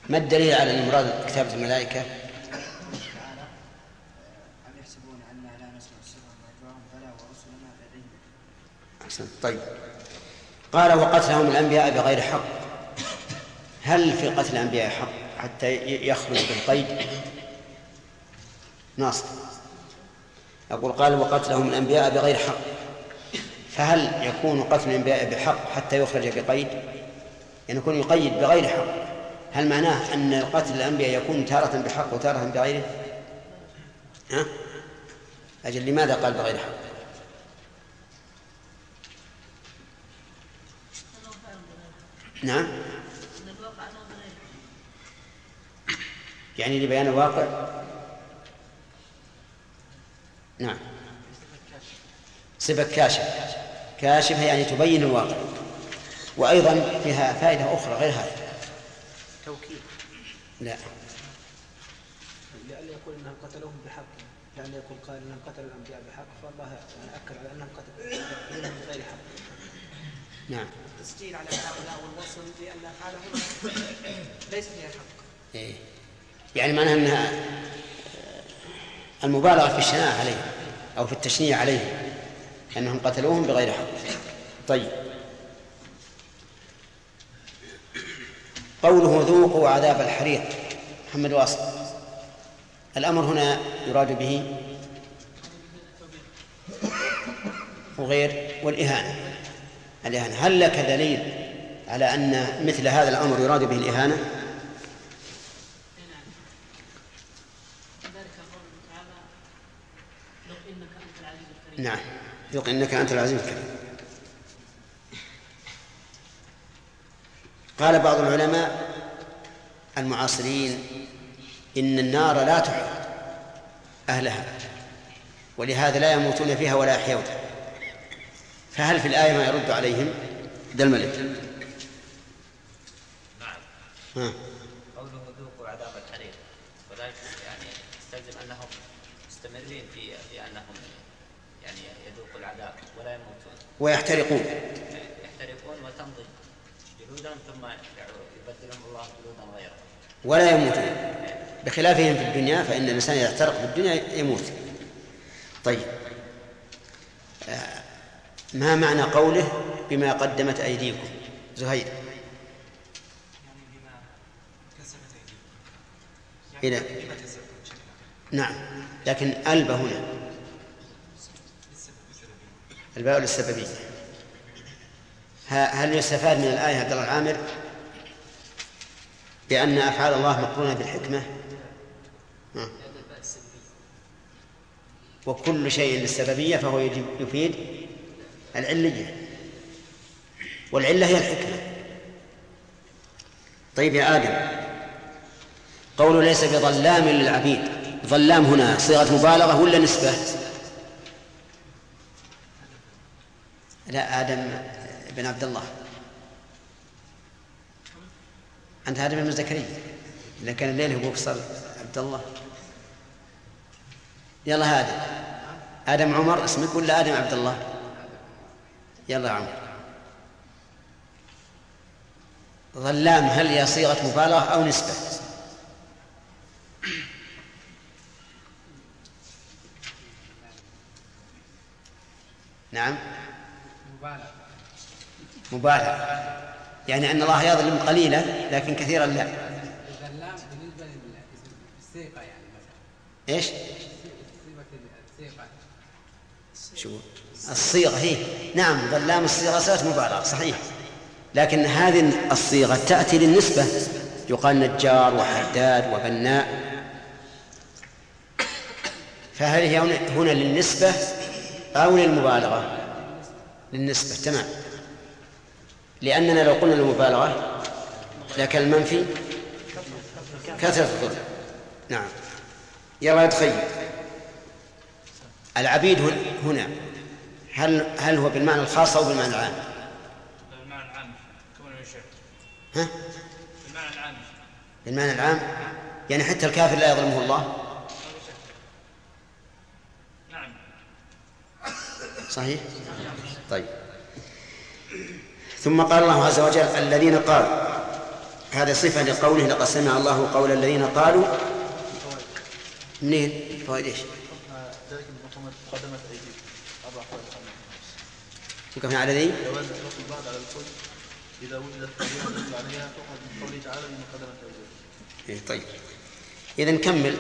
Speaker 2: ما الدليل على أن مراد كتابه الملائكة؟ طيب. قال وقتلهم الأنبياء بغير حق. هل في قتل الأنبياء حق؟ حتى يخرج بالقيد ناصر. أقول قال وقتلهم الأنبياء بغير حق. فهل يكون قتل الأنبياء بحق حتى يخرج بقيد؟ يعني يكون يقيد بغير حق. هل معناه أن قتل الأنبياء يكون تارة بحق وتارة بغيره؟ ها؟ أجل لماذا قال بغير حق؟ نعم. يعني لبيان الواقع نعم. صفة كاشف. كاشفة يعني تبين الواقع. وأيضا فيها فائدة أخرى غير هذه.
Speaker 10: توكيد.
Speaker 2: لا.
Speaker 10: لئلا يقول إنهم قتلوهم بحق. لئلا يقول قال إنهم قتلوا الأنبياء بحق. فالله أكد على أنهم قتلوا بغير حق.
Speaker 2: نعم.
Speaker 10: تسجيل على هؤلاء والوصل بأن افعالهم ليس فيها حق.
Speaker 2: إيه. يعني معناها أنها المبالغة في الشناعة عليهم أو في التشنيع عليهم أنهم قتلوهم بغير حق. طيب. قوله ذوقوا عذاب الحريق محمد واصل. الأمر هنا يراد به وغير والإهانة. الإهانة. هل لك دليل على أن مثل هذا الأمر يراد به الإهانة
Speaker 3: ذلك قوله تعالى لو انك انت العزيز الكريم
Speaker 2: نعم. ذوق إنك أنت العزيز الكريم. قال بعض العلماء المعاصرين إن النار لا تحرق أهلها ولهذا لا يموتون فيها ولا يحيون. فهل في الآية ما يرد عليهم؟ ده الملك
Speaker 11: نعم
Speaker 2: ها.
Speaker 11: قوله ذوقوا عذاب الحريق وذلك يعني يستلزم انهم مستمرين في في انهم يعني يذوقوا العذاب ولا يموتون
Speaker 2: ويحترقون.
Speaker 11: يحترقون وتمضي جلودا ثم يبدلهم الله جلودا غيره.
Speaker 2: ولا يموتون. بخلافهم في الدنيا فإن الإنسان إذا احترق في الدنيا يموت. طيب. آه، ما معنى قوله بما قدمت أيديكم؟ زهير. إلى. نعم. لكن ألب هنا. الباء للسببية. هل يستفاد من الآية عبد الله العامر؟ بأن أفعال الله مقرونة بالحكمة. وكل شيء للسببية فهو يفيد العلية. والعلة هي الحكمة. طيب يا آدم. قول ليس بظلام للعبيد. ظلام هنا صيغة مبالغة ولا نسبة؟ لا آدم بن عبد الله. أنت آدم بن زكريا. إذا كان الليل هو صار عبد الله. يلا آدم آدم عمر اسمك ولا آدم عبد الله؟ يلا عمر. ظلام هل هي صيغة مبالغة أو نسبة؟ نعم. مبالغة يعني أن الله يظلم قليلا لكن كثيرا لا.
Speaker 12: بالنسبة للصيغة يعني مثلا.
Speaker 2: إيش؟
Speaker 12: الصيغة
Speaker 2: شو؟ الصيغة هي. نعم ظلام الصيغة صيغة مبالغة صحيح. لكن هذه الصيغة تأتي للنسبة. يقال نجار وحداد وبناء. فهل هي هنا للنسبة أو للمبالغة؟ للنسبة تمام. لأننا لو قلنا للمبالغة لكن المنفي كثرة الظلم نعم. يلا يتخيل. العبيد هنا هل هل هو بالمعنى الخاص أو بالمعنى العام؟
Speaker 13: بالمعنى العام كون الشرك
Speaker 2: ها؟
Speaker 13: بالمعنى العام.
Speaker 2: بالمعنى العام؟ يعني حتى الكافر لا يظلمه الله
Speaker 13: نعم
Speaker 2: صحيح طيب ثم قال الله عز وجل الذين قالوا هذه صفة لقوله لقد سمع الله قول الذين قالوا منين؟ فوائد
Speaker 6: إيش؟
Speaker 2: وقفنا على ذي؟
Speaker 6: اذا وجدت تدل عليها تؤخذ من قوله تعالى
Speaker 2: طيب إذا نكمل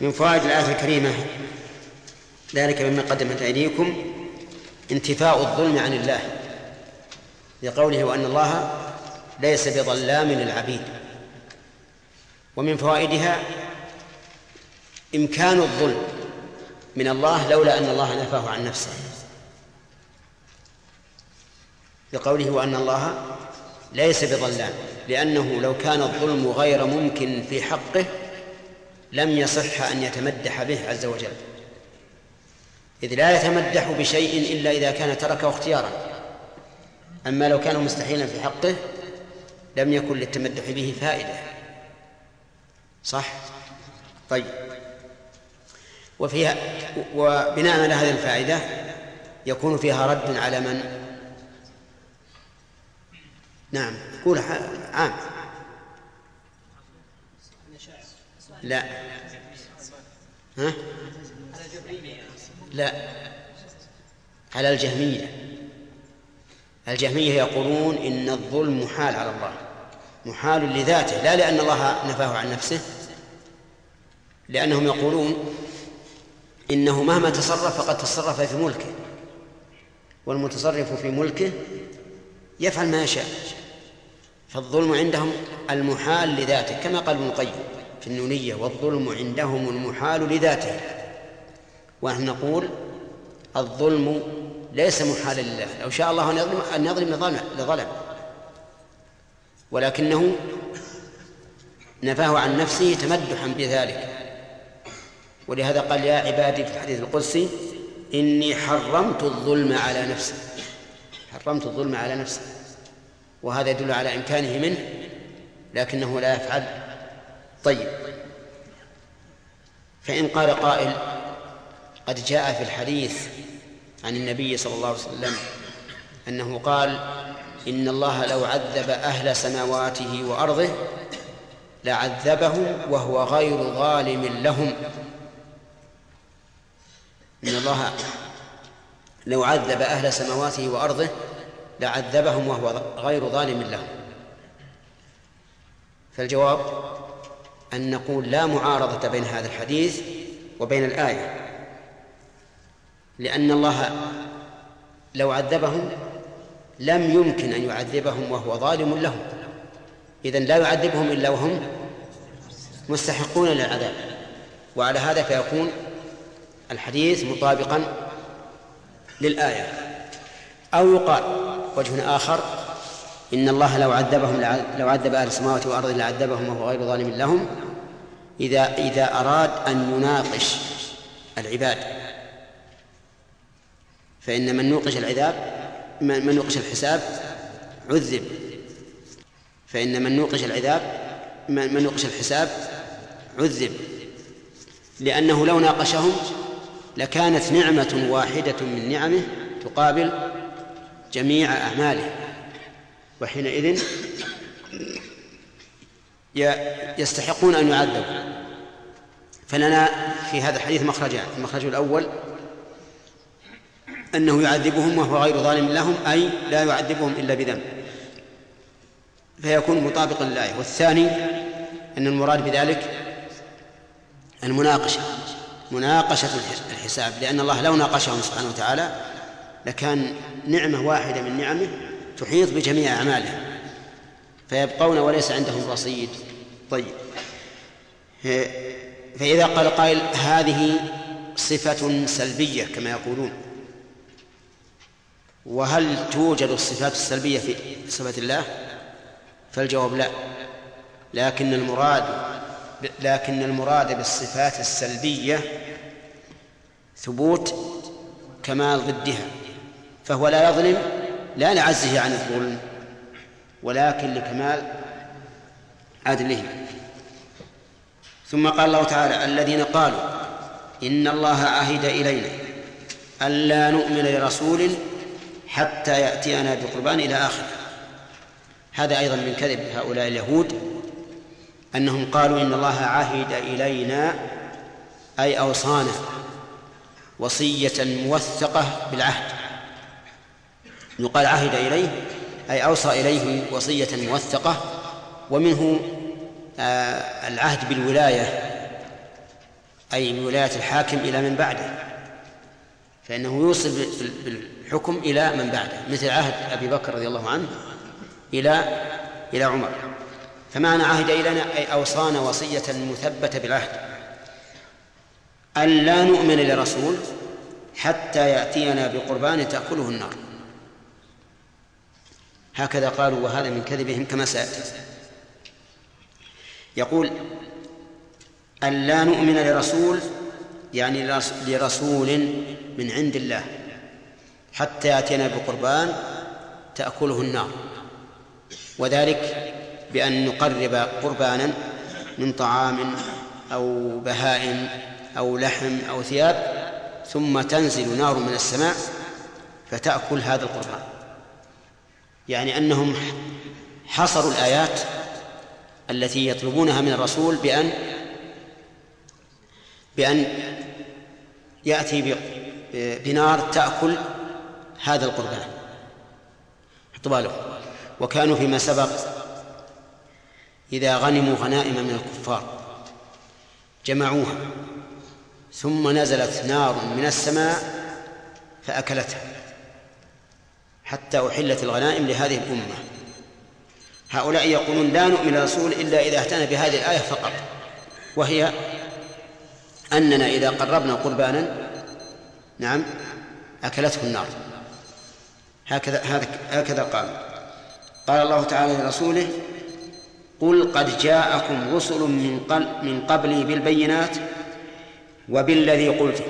Speaker 2: من فوائد الآية الكريمة ذلك مما قدمت أيديكم انتفاء الظلم عن الله لقوله وأن الله ليس بظلام للعبيد. ومن فوائدها إمكان الظلم من الله لولا أن الله نفاه عن نفسه. لقوله وأن الله ليس بظلام لأنه لو كان الظلم غير ممكن في حقه لم يصح أن يتمدح به عز وجل. إذ لا يتمدح بشيء إلا إذا كان تركه اختيارا. أما لو كان مستحيلا في حقه لم يكن للتمدح به فائدة. صح؟ طيب. وفيها وبناء على هذه الفائدة يكون فيها رد على من؟ نعم. قول عام. لا. ها؟ لا. على الجهمية. الجهمية يقولون إن الظلم محال على الله. محال لذاته. لا لأن الله نفاه عن نفسه. لأنهم يقولون إنه مهما تصرف فقد تصرف في ملكه. والمتصرف في ملكه يفعل ما يشاء. فالظلم عندهم المحال لذاته. كما قال ابن القيم في النونية والظلم عندهم المحال لذاته. ونحن نقول الظلم ليس محالا لله لو شاء الله أن يظلم أن يظلم لظلم, ولكنه نفاه عن نفسه تمدحا بذلك. ولهذا قال يا عبادي في الحديث القدسي إني حرمت الظلم على نفسي. حرمت الظلم على نفسي. وهذا يدل على إمكانه منه لكنه لا يفعل. طيب. فإن قال قائل قد جاء في الحديث عن النبي صلى الله عليه وسلم أنه قال إن الله لو عذب أهل سماواته وأرضه لعذبهم وهو غير ظالم لهم. إن الله لو عذب أهل سماواته وأرضه لعذبهم وهو غير ظالم لهم. فالجواب أن نقول لا معارضة بين هذا الحديث وبين الآية. لأن الله لو عذبهم لم يمكن أن يعذبهم وهو ظالم لهم. إذن لا يعذبهم إلا وهم مستحقون للعذاب. وعلى هذا فيكون الحديث مطابقا للآية. أو يقال وجه آخر إن الله لو عذبهم لو عذب أهل السماوات والأرض لعذبهم وهو غير ظالم لهم إذا إذا أراد أن يناقش العباد فإن من نوقش العذاب من نوقش الحساب عذب. فإن من نوقش العذاب من نوقش الحساب عذب. لأنه لو ناقشهم لكانت نعمة واحدة من نعمه تقابل جميع أعماله. وحينئذ يستحقون أن يعذبوا. فلنا في هذا الحديث مخرجان. المخرج الأول أنه يعذبهم وهو غير ظالم لهم أي لا يعذبهم إلا بذنب. فيكون مطابقا للآية. والثاني أن المراد بذلك المناقشة مناقشة الحساب. لأن الله لو ناقشهم سبحانه وتعالى لكان نعمة واحدة من نعمه تحيط بجميع أعماله فيبقون وليس عندهم رصيد. طيب. فإذا قال قائل هذه صفة سلبية كما يقولون. وهل توجد الصفات السلبية في صفة الله؟ فالجواب لا. لكن المراد لكن المراد بالصفات السلبية ثبوت كمال ضدها. فهو لا يظلم لا لعزه عن الظلم ولكن لكمال عدله. ثم قال الله تعالى الذين قالوا إن الله عهد إلينا ألا نؤمن لرسول حتى يأتينا بقربان إلى آخره هذا أيضا من كذب هؤلاء اليهود أنهم قالوا إن الله عهد إلينا أي أوصانا وصية موثقة بالعهد. يقال عهد إليه أي أوصى إليه وصية موثقة ومنه آه العهد بالولاية أي بولاية الحاكم إلى من بعده. فإنه يوصل بالحكم إلى من بعده مثل عهد أبي بكر رضي الله عنه إلى إلى عمر. فمعنى عهد إلينا؟ أي أوصانا وصية مثبتة بالعهد. أن لا نؤمن لرسول حتى يأتينا بقربان تأكله النار. هكذا قالوا وهذا من كذبهم كما سيأتي. يقول أن لا نؤمن لرسول يعني لرسول من عند الله. حتى يأتينا بقربان تأكله النار. وذلك بأن نقرب قربانا من طعام أو بهائم أو لحم أو ثياب ثم تنزل نار من السماء فتأكل هذا القربان. يعني أنهم حصروا الآيات التي يطلبونها من الرسول بأن بأن يأتي بنار تأكل هذا القربان. باله. وكانوا فيما سبق إذا غنموا غنائم من الكفار جمعوها ثم نزلت نار من السماء فأكلتها حتى أحلت الغنائم لهذه الأمة. هؤلاء يقولون لا نؤمن الرسول إلا إذا اهتنى بهذه الآية فقط وهي أننا إذا قربنا قربانا نعم أكلته النار. هكذا هكذا قال. قال الله تعالى لرسوله قل قد جاءكم رسل من من قبلي بالبينات وبالذي قلت.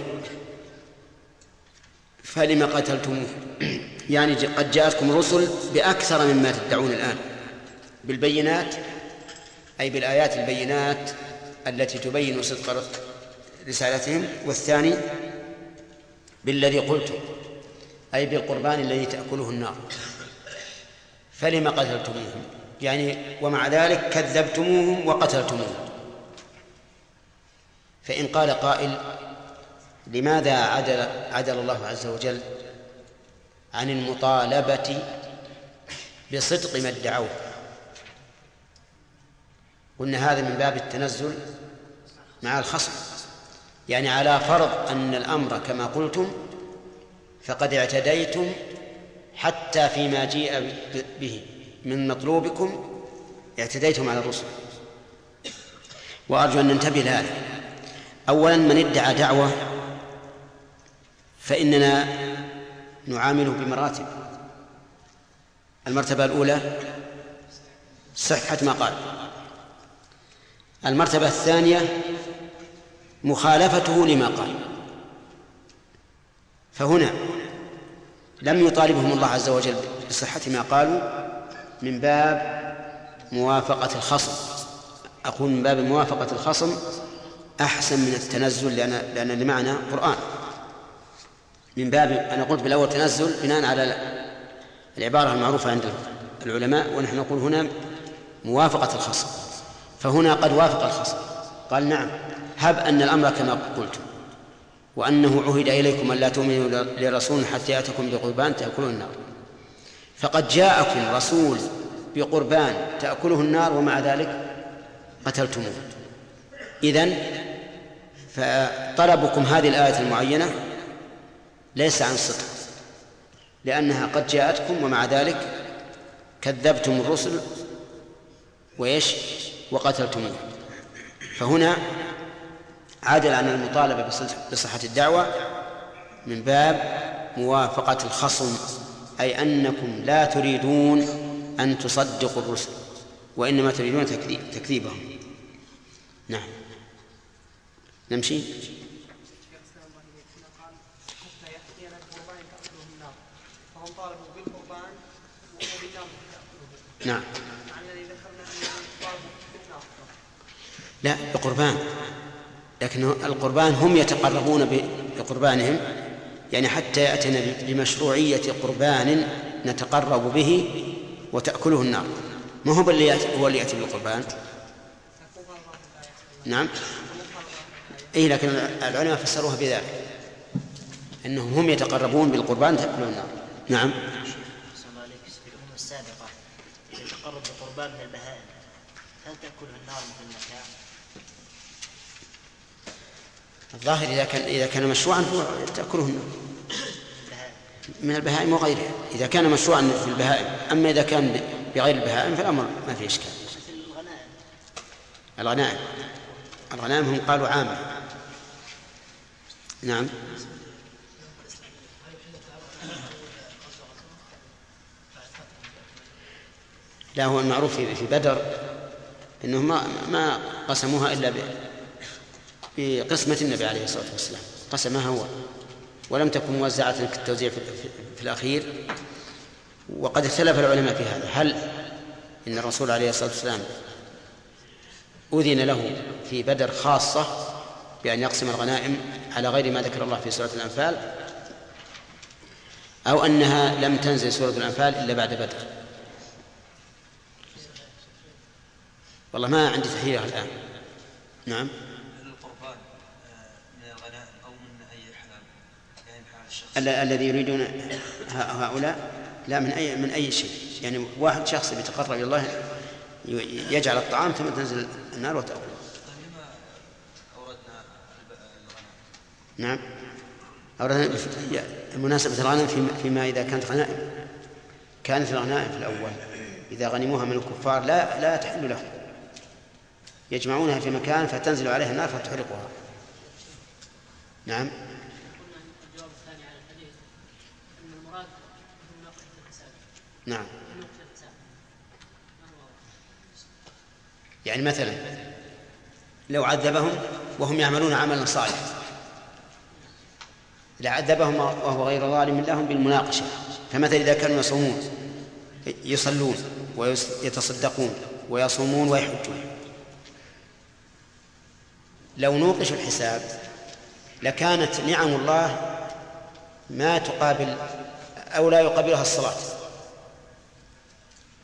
Speaker 2: فلم قتلتموه؟ يعني قد جاءتكم رسل بأكثر مما تدعون الآن. بالبينات أي بالآيات البينات التي تبين صدق رسالتهم. والثاني بالذي قلتم أي بالقربان الذي تأكله النار. فلم قتلتموهم؟ يعني ومع ذلك كذبتموهم وقتلتموهم. فإن قال قائل لماذا عدل عدل الله عز وجل عن المطالبة بصدق ما ادعوه؟ قلنا هذا من باب التنزل مع الخصم. يعني على فرض أن الأمر كما قلتم فقد اعتديتم حتى فيما جيء به من مطلوبكم اعتديتم على الرسل. وأرجو أن ننتبه لهذا. أولا من ادعى دعوة فإننا نعامله بمراتب. المرتبة الأولى صحة ما قال. المرتبة الثانية مخالفته لما قال. فهنا لم يطالبهم الله عز وجل بصحة ما قالوا من باب موافقة الخصم. أقول من باب موافقة الخصم أحسن من التنزل لأن لأن لمعنى قرآن. من باب أنا قلت بالأول تنزل بناء على العبارة المعروفة عند العلماء ونحن نقول هنا موافقة الخصم. فهنا قد وافق الخصم. قال نعم. هب أن الأمر كما قلت. وأنه عهد إليكم أن لا تؤمنوا لرسول حتى يأتكم بقربان تأكلون النار. فقد جاءكم رسول بقربان تأكله النار ومع ذلك قتلتموه. إذن فطلبكم هذه الآية المعينة ليس عن صدق لأنها قد جاءتكم ومع ذلك كذبتم الرسل وإيش؟ وقتلتموه. فهنا عدل عن المطالبة بصحة الدعوة من باب موافقة الخصم أي أنكم لا تريدون أن تصدقوا الرسل وإنما تريدون تكذيب تكذيبهم. نعم. نمشي؟ نعم. لا بقربان. لكن القربان هم يتقربون بقربانهم يعني حتى يأتينا بمشروعية قربان نتقرب به وتأكله النار. ما هو اللي هو اللي يأتي بالقربان؟ نعم. اي لكن العلماء فسروها بذلك. إنهم هم يتقربون بالقربان تأكلون النار. نعم.
Speaker 8: السابقة يتقرب بقربان من البهائم. هل تأكله النار مثل؟
Speaker 2: الظاهر إذا كان إذا كان مشروعا تأكله من البهائم وغيرها. إذا كان مشروعا في البهائم. أما إذا كان بغير البهائم فالأمر ما فيه إشكال. الغنائم. الغنائم هم قالوا عامة. نعم. لا هو المعروف في بدر انهم ما ما قسموها إلا بقسمة النبي عليه الصلاة والسلام. قسمها هو. ولم تكن موزعة في, في الأخير. وقد اختلف العلماء في هذا. هل إن الرسول عليه الصلاة والسلام أذن له في بدر خاصة بأن يقسم الغنائم على غير ما ذكر الله في سورة الأنفال؟ أو أنها لم تنزل سورة الأنفال إلا بعد بدر؟ والله ما عندي تحريرها الآن. نعم. الذي يريدون هؤلاء؟ لا من اي من أي شيء؟ يعني واحد شخص يتقرب إلى الله يجعل الطعام ثم تنزل النار وتأكل. نعم. أوردنا مناسبة الغنم فيما إذا كانت غنائم. كانت الغنائم في الأول. إذا غنموها من الكفار لا لا تحل لهم. يجمعونها في مكان فتنزل عليها النار فتحرقها. نعم. نعم. يعني مثلا لو عذبهم وهم يعملون عملا صالحا. لعذبهم وهو غير ظالم لهم بالمناقشة. فمثلا إذا كانوا يصومون يصلون ويتصدقون ويصومون ويحجون. لو نوقش الحساب لكانت نعم الله ما تقابل أو لا يقابلها الصلاة.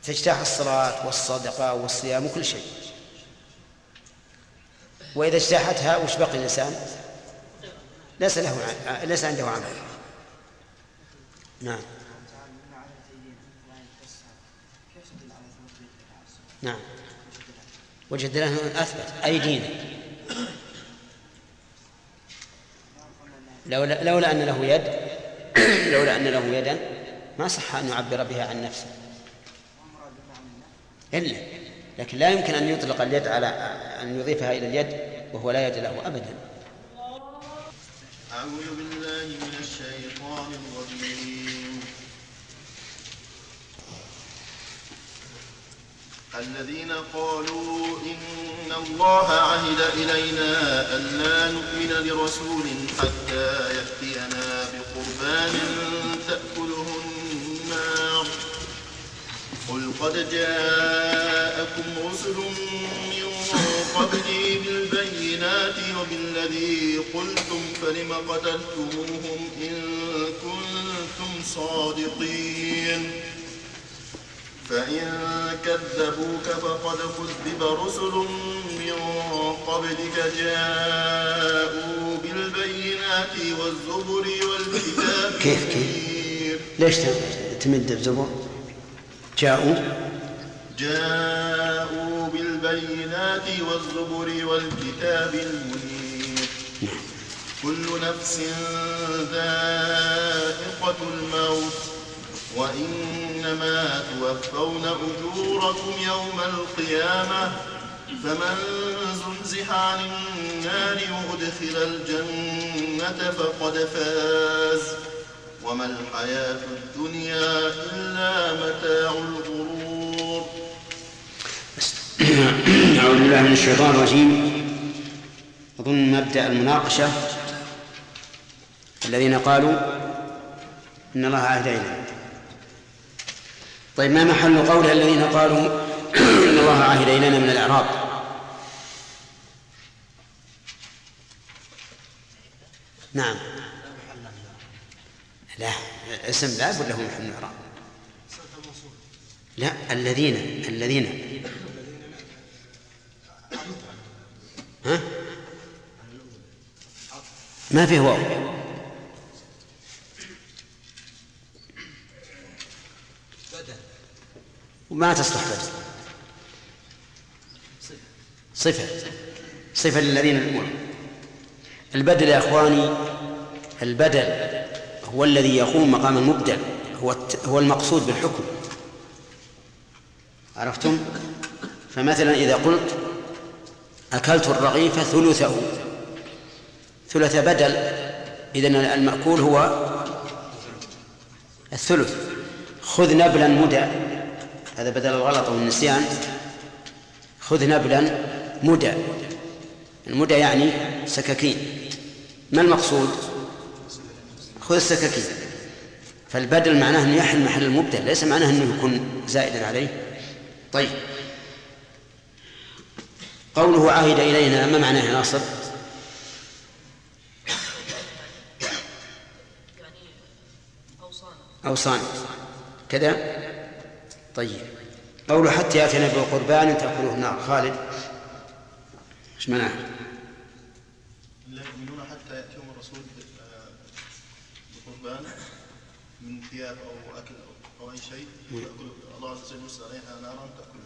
Speaker 2: تجتاح الصلاة والصدقة والصيام وكل شيء. وإذا اجتاحتها وش بقي الإنسان؟ ليس له ليس عنده عمل. نعم. نعم. وجد له أثبت أيدينا لولا لولا أن له يد لولا أن له يدا ما صح أن يعبر بها عن نفسه. إلا. لكن لا يمكن أن يطلق اليد على أن يضيفها إلى اليد وهو لا يد له أبدا.
Speaker 14: أعوذ بالله من الشيطان الرجيم. الذين قالوا إن الله عهد إلينا ألا نؤمن لرسول حتى يأتينا بقربان قل قد جاءكم رسل من قبلي بالبينات وبالذي قلتم فلم قتلتموهم إن كنتم صادقين؟ فإن كذبوك فقد كذب رسل من قبلك جاءوا بالبينات والزبر والكتاب
Speaker 2: كيف كيف؟ ليش تمد الزبر؟ جاءوا
Speaker 14: جاءوا بالبينات والزبر والكتاب المنير. كل نفس ذائقة الموت وإنما توفون أجوركم يوم القيامة. فمن زحزح عن النار وأدخل الجنة فقد فاز. وما الحياة الدنيا إلا متاع الغرور.
Speaker 2: أعوذ بالله من الشيطان الرجيم. أظن مبدأ المناقشة الذين قالوا إن الله عهد إلينا. طيب ما محل قول الذين قالوا إن الله عهد إلينا من الإعراب؟ نعم. لا اسم لا بد له محل من الإعراب لا الذين الذين. ها؟ ما فيه واو؟ وما تصلح بدل صفة صفة للذين الأولى البدل يا إخواني البدل. هو الذي يقوم مقام المبدل هو هو المقصود بالحكم. عرفتم؟ فمثلا إذا قلت أكلت الرغيف ثلثه ثلث بدل إذن المأكول هو الثلث. خذ نبلا مدى هذا بدل الغلط والنسيان خذ نبلا مدى المدى يعني سكاكين. ما المقصود؟ خذ السكاكين فالبدل معناه إنه يحل محل المبدل ليس معناه إنه يكون زائدا عليه. طيب. قوله عهد إلينا ما معناه يا ناصر؟ أوصانا. كذا؟ طيب. قوله حتى يأتينا بقربان تأكله النار. خالد إيش معناه؟
Speaker 14: لا يؤمنون حتى يأتيهم الرسول ب- آه، بقربان من ثياب أو أكل أو- أي شيء يأكل. الله عز وجل يرسل عليها نارا تأكل.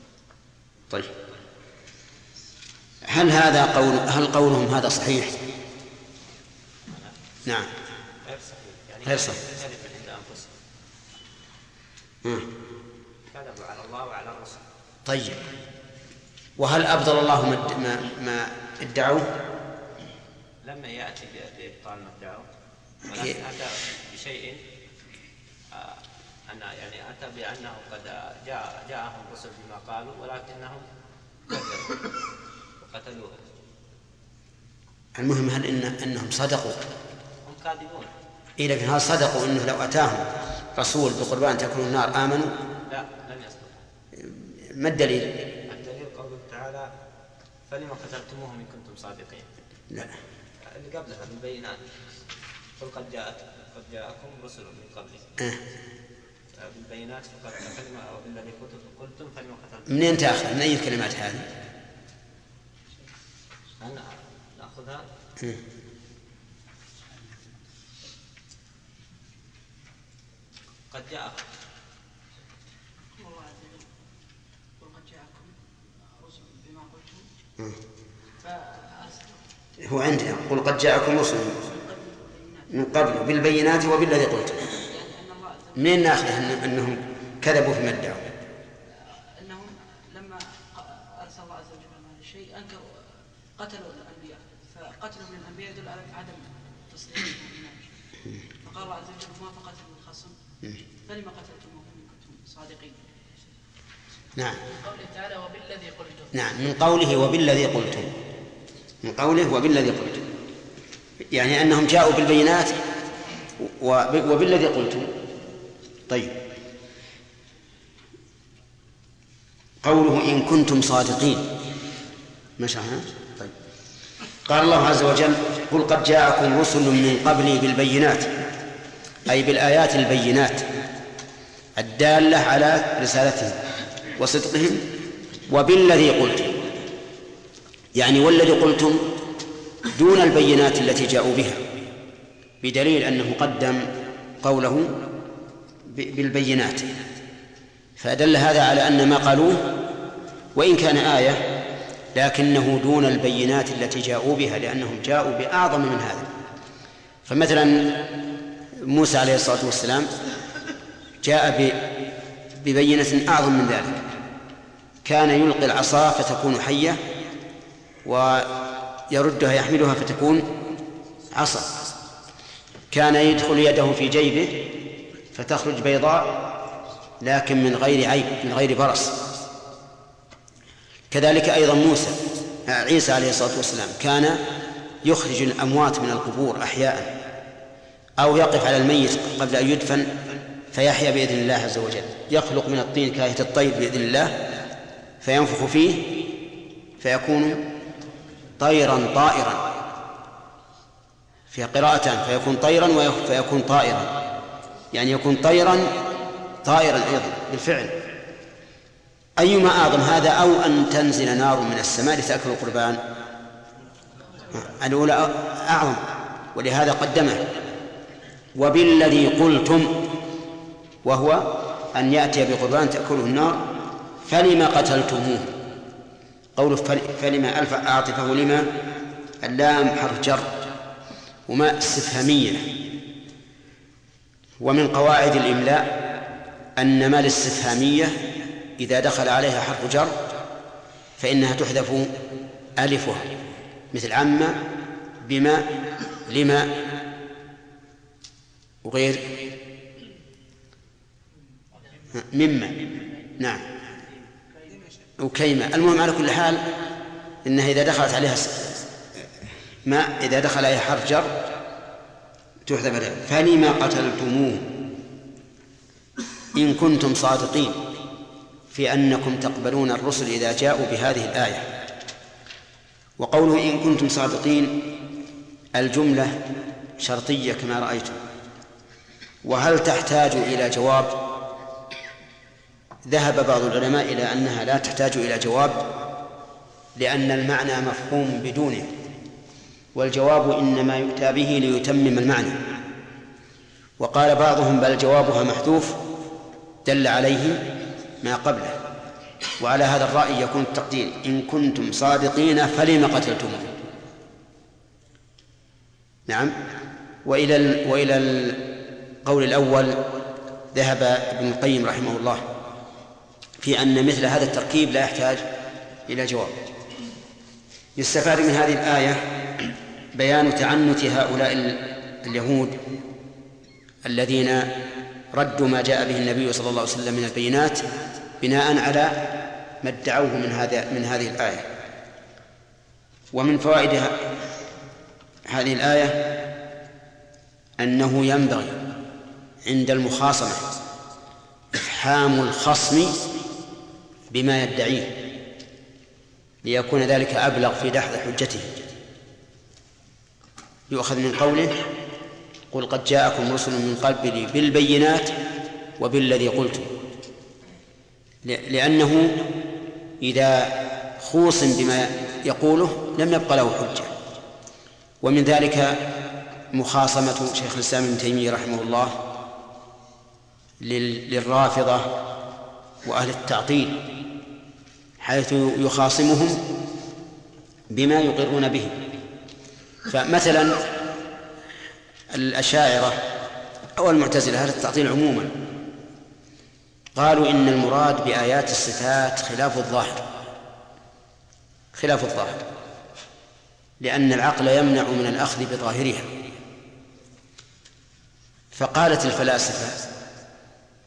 Speaker 2: طيب. هل هذا قول هل قولهم هذا صحيح؟ نعم.
Speaker 11: غير صحيح. يعني
Speaker 2: غير صحيح.
Speaker 11: كذبوا على الله وعلى الرسل
Speaker 2: طيب. وهل أبطل الله ما ما, ما ادعوه؟
Speaker 11: لما يأتي بإبطال ما ادعوا
Speaker 2: إيه.
Speaker 11: ولكن اتى بشيء ان يعني اتى بأنه قد جاء جاءهم الرسل بما قالوا ولكنهم كذبوا وقتلوه
Speaker 2: المهم هل إن أنهم صدقوا؟
Speaker 11: هم كاذبون
Speaker 2: إيه لكن هل صدقوا أنه لو أتاهم رسول بقربان تأكل النار آمنوا؟
Speaker 11: لا لم يصدقوا
Speaker 2: ما الدليل؟
Speaker 11: الدليل قوله تعالى فلما قتلتموهم إن كنتم صادقين
Speaker 2: لا
Speaker 11: اللي قبلها بالبينات قل قد جاءت قد جاءكم رسل من قبلي
Speaker 2: آه.
Speaker 11: بالبينات فقد فلما وبالذي قلتم فلما قتلتم
Speaker 2: منين تأخذ؟ من أي الكلمات هذه؟
Speaker 11: أنا نأخذها
Speaker 2: مم.
Speaker 11: قد جاء
Speaker 5: الله عز وجل وقد جاءكم رسل بما قلتم. فأصدق
Speaker 2: هو عندنا قل قد جاءكم رسل من قبل بالبينات وبالذي قلتم منين ناخذ أنهم كذبوا فيما ادعوا؟
Speaker 5: أنهم لما ارسل الله عز وجل هذا الشيء انكروا قتلوا الأنبياء. فقتلهم للانبياء يدل على عدم تصديقهم. فقال الله عز وجل ما فقتل الخصم فلما قتلتموهم إن كنتم صادقين.
Speaker 2: نعم.
Speaker 5: من قوله تعالى وبالذي قلتم.
Speaker 2: نعم. من قوله وبالذي قلتم. من قوله وبالذي قلتم. يعني أنهم جاءوا بالبينات وب- وبالذي قلتم. طيب. قوله إن كنتم صادقين. ما طيب. قال الله عز وجل قل قد جاءكم رسل من قبلي بالبينات أي بالآيات البينات الدالة على رسالتهم وصدقهم وبالذي قلتم. يعني والذي قلتم دون البينات التي جاءوا بها بدليل أنه قدم قوله بالبينات. فدل هذا على أن ما قالوه وإن كان آية لكنه دون البينات التي جاءوا بها لأنهم جاءوا بأعظم من هذا. فمثلا موسى عليه الصلاة والسلام جاء ب- ببينة أعظم من ذلك. كان يلقي العصا فتكون حية ويردها يحملها فتكون عصا. كان يدخل يده في جيبه فتخرج بيضاء لكن من غير عيب من غير برص كذلك أيضا موسى عيسى عليه الصلاة والسلام كان يخرج الأموات من القبور أحياء أو يقف على الميت قبل أن يدفن فيحيا بإذن الله عز وجل. يخلق من الطين كاهية الطير بإذن الله فينفخ فيه فيكون طيرا طائرا. في قراءتان فيكون طيرا ويكون طائرا. يعني يكون طيرا طائرا أيضا بالفعل. أيما أعظم هذا أو أن تنزل نار من السماء لتأكل القربان. الأولى أعظم ولهذا قدمه. وبالذي قلتم وهو أن يأتي بقربان تأكله النار فلم قتلتموه؟ قوله فلما ألف أعطفه لما؟ اللام حرف جر وما استفهامية. ومن قواعد الإملاء أن ما الاستفهامية إذا دخل عليها حرف جر فإنها تحذف ألفها مثل عما بما لما وغير. مما. نعم. وكيما. المهم على كل حال إنها إذا دخلت عليها ما إذا دخل عليها حرف جر تحذف فلما قتلتموه؟ إن كنتم صادقين في أنكم تقبلون الرسل إذا جاءوا بهذه الآية. وقوله إن كنتم صادقين الجملة شرطية كما رأيتم. وهل تحتاج إلى جواب؟ ذهب بعض العلماء إلى أنها لا تحتاج إلى جواب لأن المعنى مفهوم بدونه. والجواب إنما يؤتى به ليتمم المعنى. وقال بعضهم بل جوابها محذوف دل عليه ما قبله. وعلى هذا الرأي يكون التقدير إن كنتم صادقين فلم قتلتموه. نعم. وإلى وإلى القول الأول ذهب ابن القيم رحمه الله في أن مثل هذا التركيب لا يحتاج إلى جواب. يستفاد من هذه الآية بيان تعنت هؤلاء اليهود الذين ردوا ما جاء به النبي صلى الله عليه وسلم من البينات بناء على ما ادعوه من هذا من هذه الآية. ومن فوائد هذه الآية أنه ينبغي عند المخاصمة إفحام الخصم بما يدعيه ليكون ذلك أبلغ في دحض حجته. يؤخذ من قوله قل قد جاءكم رسل من قبلي بالبينات وبالذي قلت. لأنه إذا خوص بما يقوله لم يبق له حجة. ومن ذلك مخاصمة شيخ الإسلام ابن تيمية رحمه الله للرافضة وأهل التعطيل حيث يخاصمهم بما يقرون به. فمثلا الأشاعرة أو المعتزلة أهل التعطيل عموما قالوا إن المراد بآيات الصفات خلاف الظاهر خلاف الظاهر لأن العقل يمنع من الأخذ بظاهرها. فقالت الفلاسفة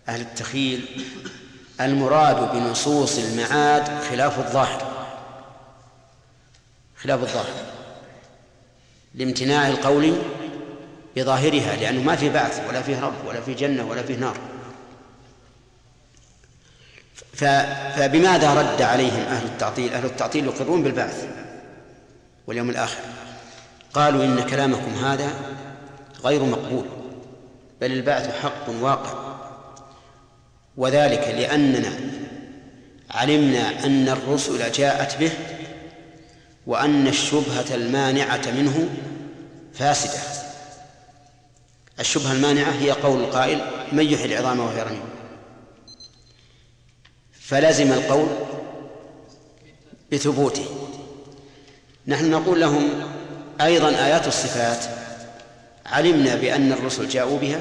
Speaker 2: أهل التخيل المراد بنصوص المعاد خلاف الظاهر خلاف الظاهر. لامتناع القول بظاهرها لأنه ما في بعث ولا فيه رب ولا فيه جنة ولا فيه نار. فبماذا رد عليهم أهل التعطيل؟ أهل التعطيل يقرون بالبعث واليوم الآخر. قالوا إن كلامكم هذا غير مقبول بل البعث حق واقع. وذلك لأننا علمنا أن الرسل جاءت به وأن الشبهة المانعة منه فاسدة. الشبهة المانعة هي قول القائل من يحيي العظام وهي رميم فلزم القول بثبوته. نحن نقول لهم أيضا آيات الصفات علمنا بأن الرسل جاءوا بها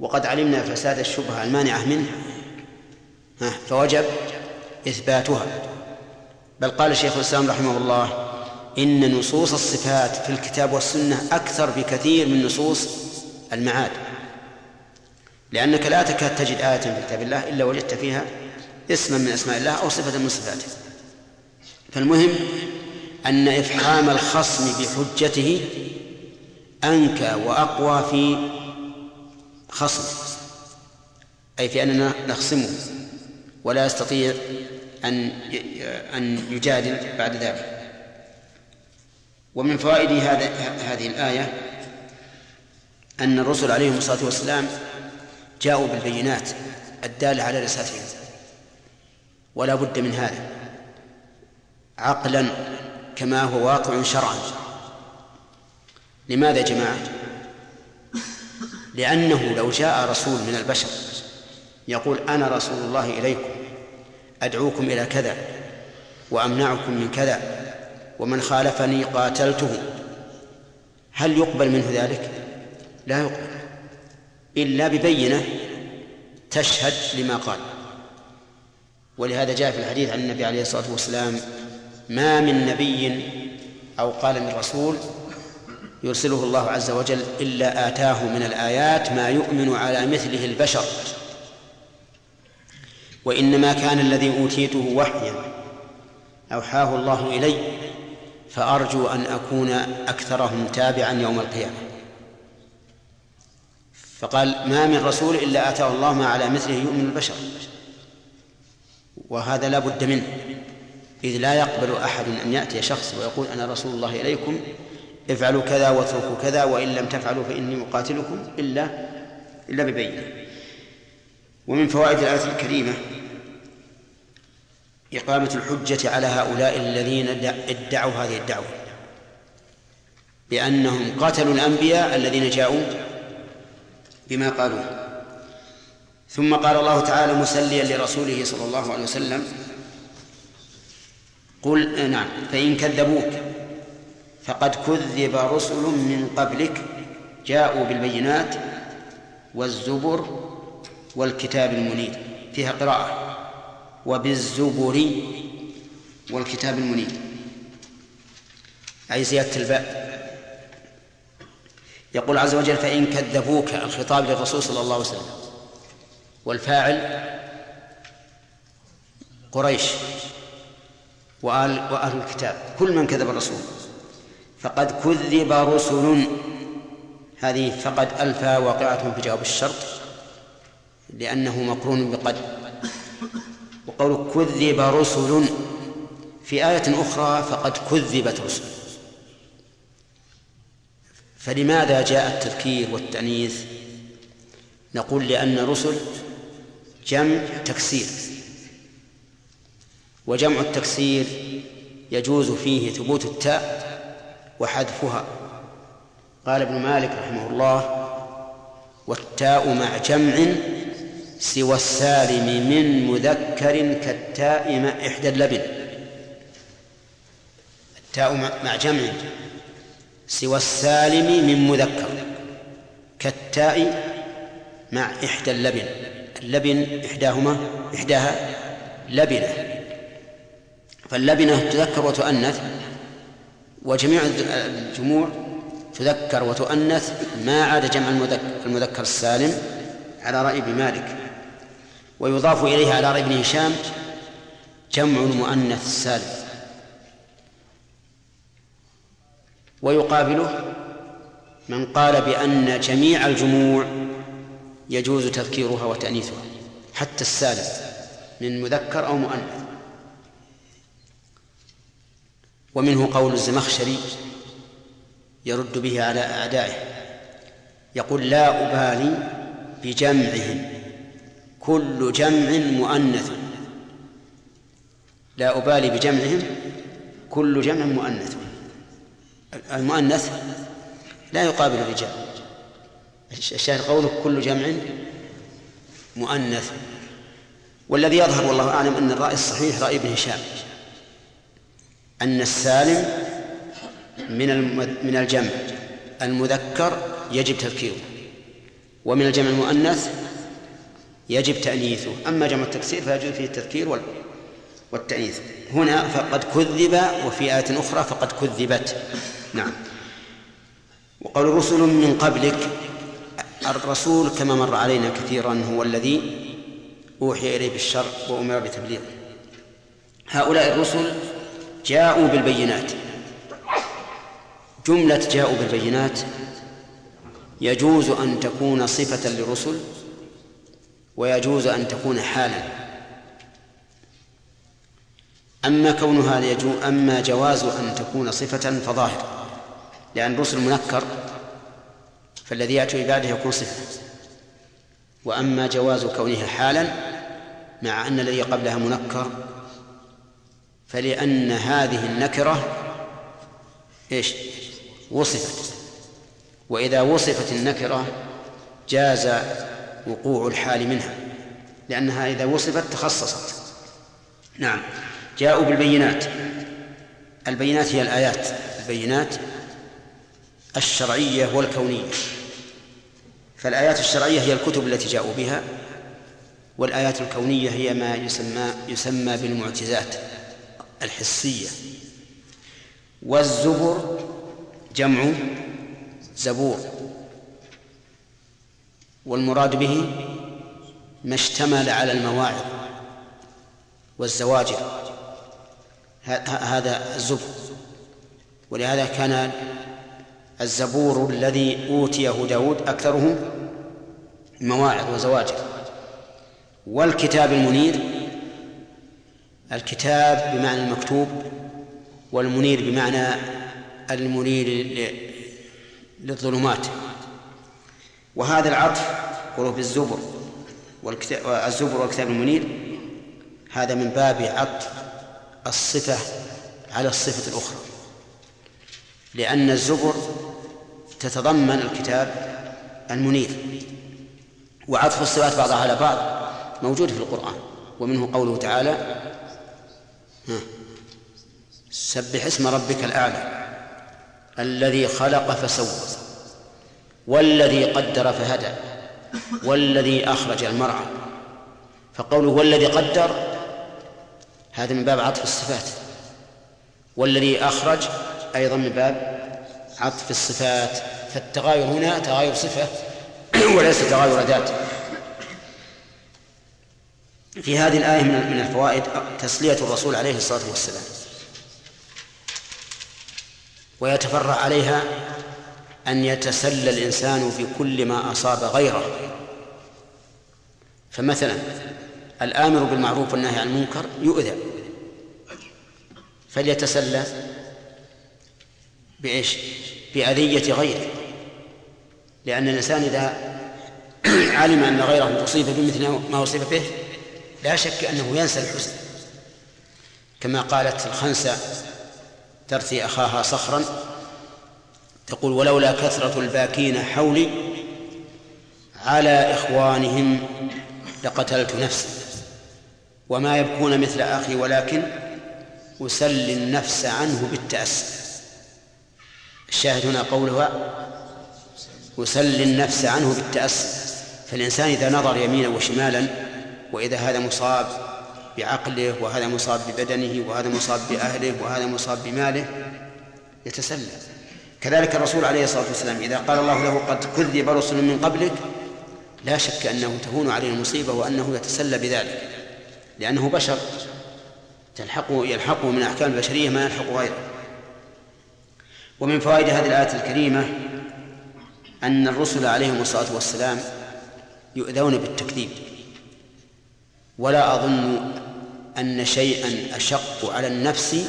Speaker 2: وقد علمنا فساد الشبهة المانعة منها. فوجب إثباتها. بل قال شيخ الإسلام رحمه الله إن نصوص الصفات في الكتاب والسنة أكثر بكثير من نصوص المعاد. لأنك لا تكاد تجد آية في كتاب الله إلا وجدت فيها اسما من أسماء الله أو صفة من صفاته. فالمهم أن إفحام الخصم بحجته أنكى وأقوى في خصم أي في أننا نخصمه ولا يستطيع أن أن يجادل بعد ذلك. ومن فوائد هذا هذه الآية أن الرسل عليهم الصلاة والسلام جاءوا بالبينات الدالة على رسالتهم. ولا بد من هذا. عقلا كما هو واقع شرعا. لماذا يا جماعة؟ لأنه لو جاء رسول من البشر يقول أنا رسول الله إليكم أدعوكم إلى كذا وأمنعكم من كذا ومن خالفني قاتلته. هل يقبل منه ذلك؟ لا يقبل. إلا ببينة تشهد لما قال. ولهذا جاء في الحديث عن النبي عليه الصلاة والسلام ما من نبي أو قال من رسول يرسله الله عز وجل إلا آتاه من الآيات ما يؤمن على مثله البشر. وإنما كان الذي أوتيته وحيا أوحاه الله إلي. فأرجو أن أكون أكثرهم تابعا يوم القيامة. فقال ما من رسول إلا آتاه الله ما على مثله يؤمن البشر. وهذا لا بد منه إذ لا يقبل أحد أن يأتي شخص ويقول أنا رسول الله إليكم افعلوا كذا واتركوا كذا وإن لم تفعلوا فإني مقاتلكم إلا إلا ببينة. ومن فوائد الآية الكريمة إقامة الحجة على هؤلاء الذين ادعوا هذه الدعوة. بأنهم قتلوا الأنبياء الذين جاءوا بما قالوه ثم قال الله تعالى مسليا لرسوله صلى الله عليه وسلم قل نعم فإن كذبوك فقد كذب رسل من قبلك جاءوا بالبينات والزبر والكتاب المنير. فيها قراءة. وبالزبر والكتاب المنير. أي زيادة الباء. يقول عز وجل فإن كذبوك الخطاب للرسول صلى الله عليه وسلم والفاعل قريش وآل وأهل الكتاب كل من كذب الرسول. فقد كذب رسل. هذه فقد ألفى واقعة في جواب الشرط لأنه مقرون بقد وقول كذب رسل. في آية أخرى فقد كذبت رسل. فلماذا جاء التذكير والتأنيث؟ نقول لأن الرسل جمع تكسير. وجمع التكسير يجوز فيه ثبوت التاء وحذفها. قال ابن مالك رحمه الله والتاء مع جمع سوى السالم من مذكر كالتاء مع إحدى اللبن. التاء مع جمع. سوى السالم من مذكر كالتاء مع إحدى اللبن. اللبن إحداهما إحداها لبنة. فاللبنة تذكر وتؤنث وجميع الجموع تذكر وتؤنث ما عاد جمع المذكر, المذكر السالم على رأي ابن مالك. ويضاف إليه على ابن هشام جمع المؤنث السالم ويقابله من قال بأن جميع الجموع يجوز تذكيرها وتأنيثها حتى السالم من مذكر أو مؤنث. ومنه قول الزمخشري يرد به على أعدائه يقول لا أبالي بجمعهم كل جمع مؤنث. لا أبالي بجمعهم كل جمع مؤنث. المؤنث لا يقابل الرجال. الشاهد قوله كل جمع مؤنث. والذي يظهر والله أعلم أن الرأي الصحيح رأي ابن هشام. أن السالم من من الجمع المذكر يجب تذكيره. ومن الجمع المؤنث يجب تأنيثه. أما جمع التكسير فيجوز فيه التذكير والتأنيث. هنا فقد كذب وفي آية أخرى فقد كذبت. نعم. وقال رسل من قبلك الرسول كما مر علينا كثيرا هو الذي أوحي إليه بالشر وأمر بتبليغه. هؤلاء الرسل جاءوا بالبينات. جملة جاءوا بالبينات يجوز أن تكون صفة للرسل ويجوز أن تكون حالا. أما كونها يجوز أما جواز أن تكون صفة فظاهر لأن الرسل منكر فالذي يأتي بعده يكون صفة. وأما جواز كونها حالا مع أن الذي قبلها منكر فلأن هذه النكرة إيش؟ وصفت. وإذا وصفت النكرة جاز وقوع الحال منها لأنها إذا وصفت تخصصت. نعم. جاءوا بالبينات. البينات هي الآيات. البينات الشرعية والكونية. فالآيات الشرعية هي الكتب التي جاءوا بها والآيات الكونية هي ما يسمى يسمى بالمعجزات الحسية. والزبر جمع زبور. والمراد به ما اشتمل على المواعظ والزواجر. هذا الزبر. ولهذا كان الزبور الذي أوتيه داود أكثره مواعظ وزواجر. والكتاب المنير الكتاب بمعنى المكتوب والمنير بمعنى المنير للظلمات. وهذا العطف قلوب الزبر والكتاب الزبر والكتاب المنير هذا من باب عطف الصفة على الصفة الأخرى. لأن الزبر تتضمن الكتاب المنير وعطف الصفات بعضها على بعض موجود في القرآن ومنه قوله تعالى سبح اسم ربك الأعلى الذي خلق فسوى. والذي قدر فهدى والذي أخرج المرعى. فقوله والذي قدر هذا من باب عطف الصفات. والذي أخرج أيضا من باب عطف الصفات. فالتغاير هنا تغاير صفة وليس تغاير ذات. في هذه الآية من الفوائد تسلية الرسول عليه الصلاة والسلام. ويتفرع عليها أن يتسلى الإنسان في كل ما أصاب غيره. فمثلا الآمر بالمعروف والنهي عن المنكر يؤذى. فليتسلى بإيش؟ بأذية غيره. لأن الإنسان إذا علم أن غيره أصيب بمثل ما أصيب به لا شك أنه ينسى الحزن. كما قالت الخنسة ترثي أخاها صخرا تقول ولولا كثرة الباكين حولي على إخوانهم لقتلت نفسي وما يبكون مثل أخي ولكن أسلي النفس عنه بالتأسي. الشاهد هنا قولها أسلي النفس عنه بالتأسي. فالإنسان إذا نظر يمينا وشمالا وإذا هذا مصاب بعقله وهذا مصاب ببدنه وهذا مصاب بأهله وهذا مصاب بماله يتسلى كذلك الرسول عليه الصلاة والسلام إذا قال الله له قد كذب رسل من قبلك لا شك أنه تهون عليه المصيبة وأنه يتسلى بذلك لأنه بشر تلحقه يلحقه من أحكام البشرية ما يلحق غيره. ومن فوائد هذه الآية الكريمة أن الرسل عليهم الصلاة والسلام يؤذون بالتكذيب. ولا أظن أن شيئا أشق على النفس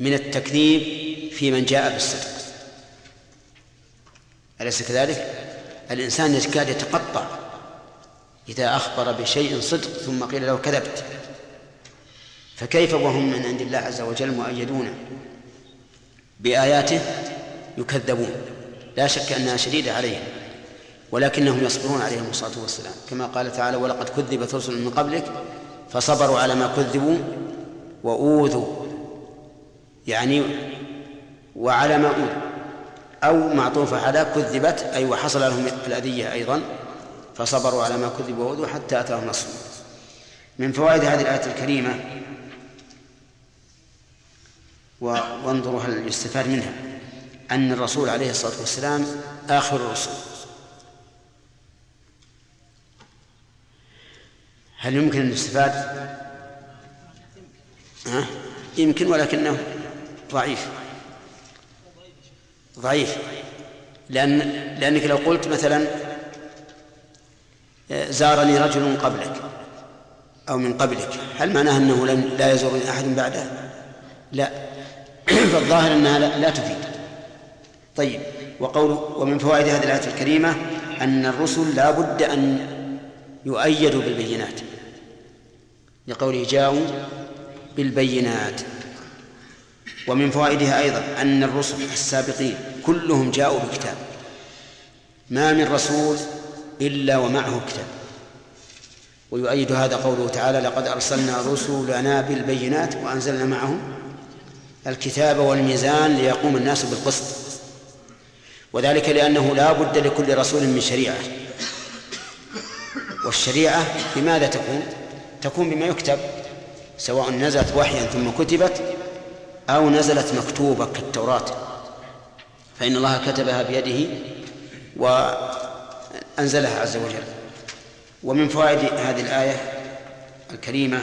Speaker 2: من التكذيب في من جاء بالصدق. أليس كذلك؟ الإنسان يكاد يتقطع إذا أخبر بشيء صدق ثم قيل له كذبت فكيف وهم من عند الله عز وجل مؤيدون بآياته يكذبون؟ لا شك أنها شديدة عليهم ولكنهم يصبرون عليهم الصلاة والسلام. كما قال تعالى ولقد كذبت رسل من قبلك فصبروا على ما كذبوا وأوذوا. يعني وعلى ما أوذوا أو معطوفة على كذبت أي وحصل لهم الأذية أيضا فصبروا على ما كذبوا وأوذوا حتى أتاهم نصرنا من فوائد هذه الآية الكريمة وانظروا هل يستفاد منها أن الرسول عليه الصلاة والسلام آخر الرسل هل يمكن أن؟ ها؟ يمكن ولكنه ضعيف ضعيف. لأن لأنك لو قلت مثلا زارني رجل قبلك أو من قبلك هل معناه أنه لن لا يزورني أحد بعده؟ لا. فالظاهر أنها لا تفيد. طيب وقول ومن فوائد هذه الآية الكريمة أن الرسل لا بد أن يؤيدوا بالبينات. لقوله جاءوا بالبينات. ومن فوائدها أيضا أن الرسل السابقين كلهم جاءوا بكتاب. ما من رسول إلا ومعه كتاب. ويؤيد هذا قوله تعالى لقد أرسلنا رسلنا بالبينات وأنزلنا معهم الكتاب والميزان ليقوم الناس بالقسط. وذلك لأنه لا بد لكل رسول من شريعة. والشريعة بماذا تكون؟ تكون بما يكتب سواء نزلت وحيا ثم كتبت أو نزلت مكتوبة كالتوراة. فإن الله كتبها بيده وأنزلها عز وجل. ومن فوائد هذه الآية الكريمة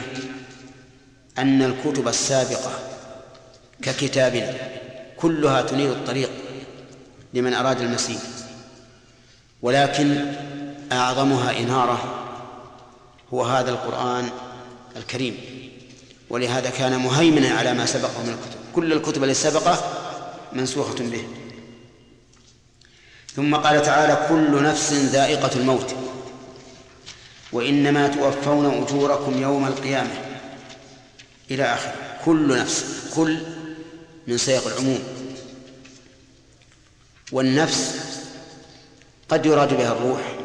Speaker 2: أن الكتب السابقة ككتابنا كلها تنير الطريق لمن أراد المسير ولكن أعظمها إنارة هو هذا القرآن الكريم. ولهذا كان مهيمنا على ما سبقه من الكتب. كل الكتب التي سبقه منسوخة به. ثم قال تعالى كل نفس ذائقة الموت. وإنما توفون أجوركم يوم القيامة. إلى آخره. كل نفس. كل من سياق العموم. والنفس قد يراد بها الروح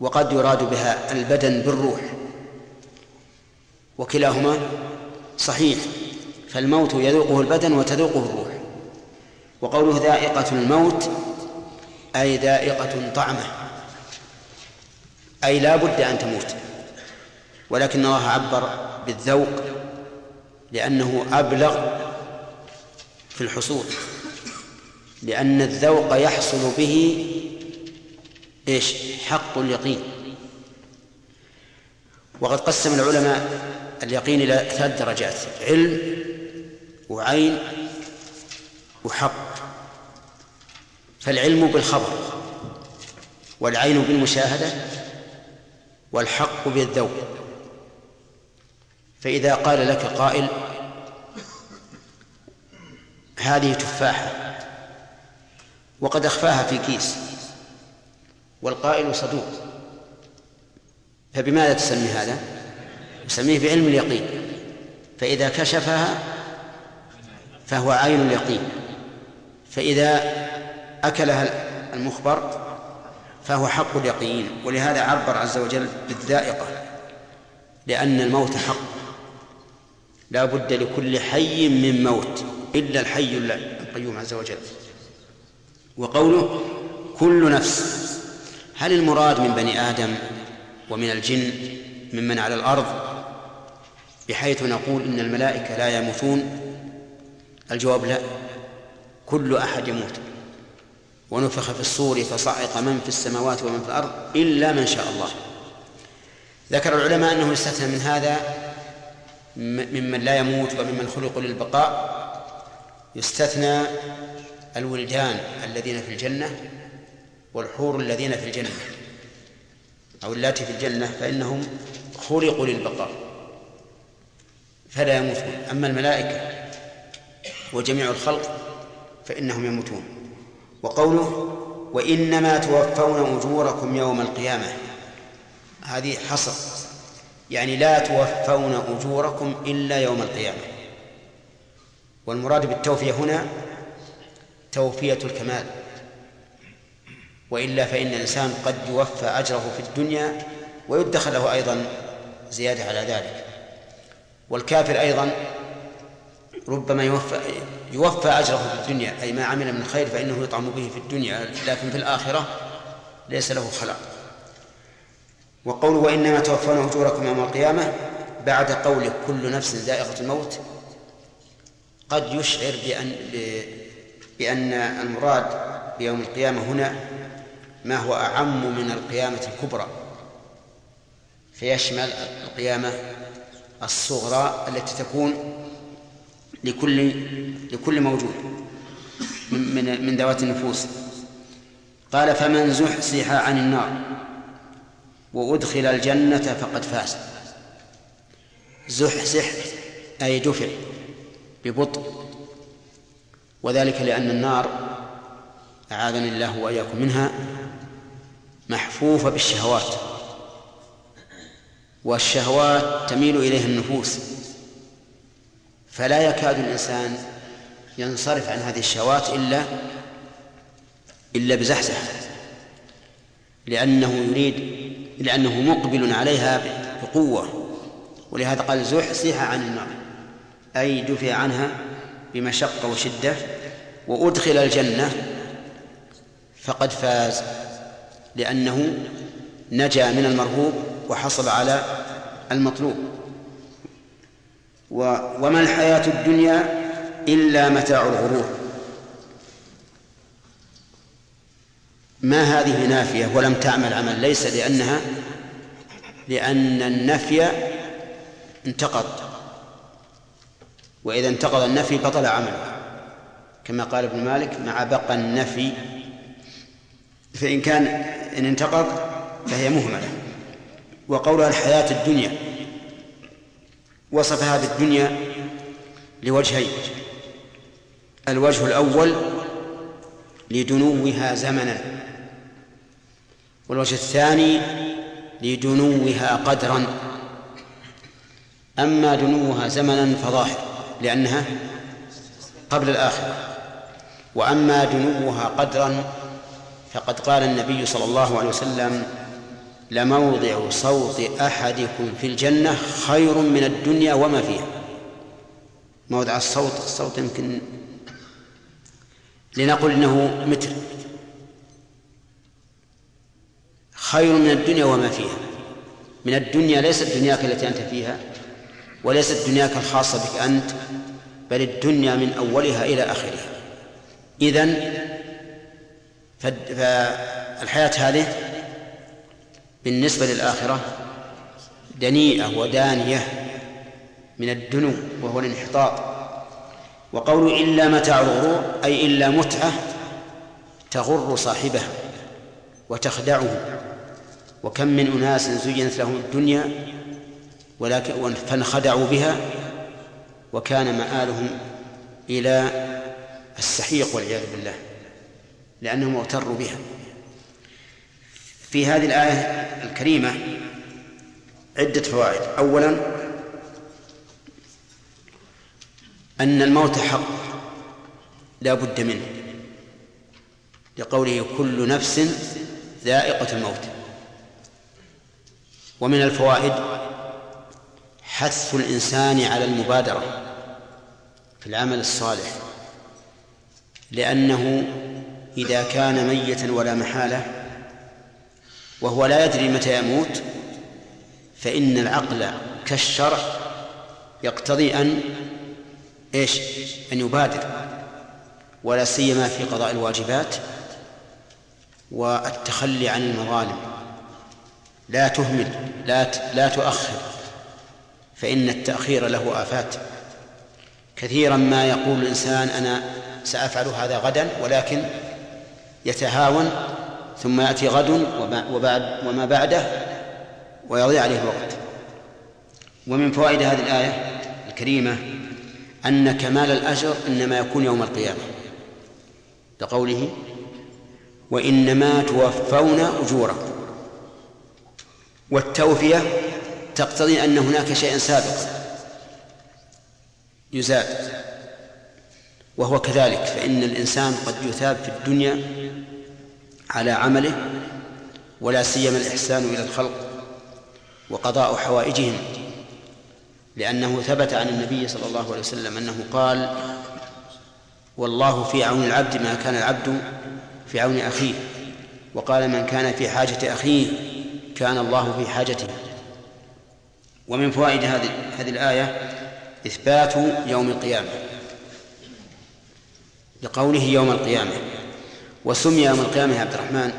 Speaker 2: وقد يراد بها البدن بالروح. وكلاهما صحيح فالموت يذوقه البدن وتذوقه الروح. وقوله ذائقة الموت أي ذائقة طعمه أي لا بد أن تموت. ولكن الله عبر بالذوق لأنه أبلغ في الحصول لأن الذوق يحصل به إيش؟ حق اليقين. وقد قسم العلماء اليقين إلى ثلاث درجات علم وعين وحق فالعلم بالخبر والعين بالمشاهدة والحق بالذوق فإذا قال لك قائل هذه تفاحة وقد أخفاها في كيس والقائل صدوق فبماذا تسمي هذا؟ يسميه بعلم اليقين. فإذا كشفها فهو عين اليقين. فإذا أكلها المخبر فهو حق اليقين. ولهذا عبر عز وجل بالذائقة لأن الموت حق. لا بد لكل حي من موت إلا الحي القيوم عز وجل. وقوله كل نفس هل المراد من بني آدم ومن الجن ممن على الأرض؟ بحيث نقول إن الملائكة لا يموتون؟ الجواب لا. كل أحد يموت. ونفخ في الصور فصعق من في السماوات ومن في الأرض إلا من شاء الله. ذكر العلماء أنه يستثنى من هذا ممن لا يموت وممن خلقوا للبقاء. يستثنى الولدان الذين في الجنة والحور الذين في الجنة أو اللاتي في الجنة فإنهم خلقوا للبقاء. فلا يموتون أما الملائكة وجميع الخلق فإنهم يموتون. وقوله وإنما توفون أجوركم يوم القيامة هذه حصر. يعني لا توفون أجوركم إلا يوم القيامة. والمراد بالتوفية هنا توفية الكمال. وإلا فإن الإنسان قد يوفى أجره في الدنيا ويدخر له أيضا زيادة على ذلك. والكافر أيضا ربما يوفى يوفى أجره في الدنيا أي ما عمل من خير فإنه يطعم به في الدنيا لكن في الآخرة ليس له خلاق وقوله وإنما توفون أجوركم يوم القيامة بعد قول كل نفس ذائقة الموت قد يشعر بأن بأن المراد بيوم القيامة هنا ما هو أعم من القيامة الكبرى فيشمل القيامة الصغرى التي تكون لكل لكل موجود من من ذوات النفوس. قال فمن زحزح عن النار وأدخل الجنة فقد فاز. زحزح أي دفع ببطء وذلك لأن النار أعاذني الله وإياكم منها محفوفة بالشهوات. والشهوات تميل إليها النفوس. فلا يكاد الإنسان ينصرف عن هذه الشهوات إلا إلا بزحزحة. لأنه يريد لأنه مقبل عليها بقوة. ولهذا قال زحزح عن النار أي دفع عنها بمشقة وشدة وأدخل الجنة فقد فاز لأنه نجا من المرهوب وحصل على المطلوب. وما الحياة الدنيا إلا متاع الغرور. ما هذه نافية ولم تعمل عمل؟ ليس لأنها لأن النفي انتقض. وإذا انتقض النفي بطل عمله. كما قال ابن مالك مع بقى النفي فإن كان إن انتقض فهي مهملة. وقولها الحياة الدنيا. وصف هذه الدنيا لوجهين. الوجه الأول لدنوها زمنا. والوجه الثاني لدنوها قدرا. أما دنوها زمنا فظاهر لأنها قبل الآخرة. وأما دنوها قدرا فقد قال النبي صلى الله عليه وسلم لموضع صوت أحدكم في الجنة خير من الدنيا وما فيها. موضع الصوت الصوت يمكن لنقل إنه متر. خير من الدنيا وما فيها. من الدنيا ليست دنياك التي أنت فيها وليست دنياك الخاصة بك أنت بل الدنيا من أولها إلى آخرها. إذن فالحياة هذه بالنسبة للآخرة دنيئة ودانية من الدنو وهو الانحطاط. وقول إلا متاع الغرور أي إلا متعة تغر صاحبها وتخدعه. وكم من أناس زينت لهم الدنيا ولكن فانخدعوا بها وكان مآلهم إلى السحيق والعياذ بالله لأنهم اغتروا بها. في هذه الآية الكريمة عدة فوائد. أولا أن الموت حق لا بد منه. لقوله كل نفس ذائقة الموت. ومن الفوائد حث الإنسان على المبادرة في العمل الصالح لأنه إذا كان ميتا ولا محالة وهو لا يدري متى يموت فإن العقل كالشرع يقتضي أن إيش؟ أن يبادر ولا سيما في قضاء الواجبات والتخلي عن المظالم لا تهمل لا لا تؤخر فإن التأخير له آفات كثيرا ما يقول الإنسان أنا سأفعل هذا غدا ولكن يتهاون ثم يأتي غد وبعد وما بعده ويضيع عليه الوقت. ومن فوائد هذه الآية الكريمة أن كمال الأجر إنما يكون يوم القيامة. لقوله وإنما توفون أجوركم. والتوفية تقتضي أن هناك شيئا سابقا يزاد وهو كذلك فإن الإنسان قد يثاب في الدنيا على عمله ولا سيما الإحسان إلى الخلق وقضاء حوائجهم لأنه ثبت عن النبي صلى الله عليه وسلم أنه قال والله في عون العبد ما كان العبد في عون أخيه وقال من كان في حاجة أخيه كان الله في حاجته. ومن فوائد هذه هذه الآية إثبات يوم القيامة لقوله يوم القيامة. وسمي يوم القيامة يا عبد الرحمن.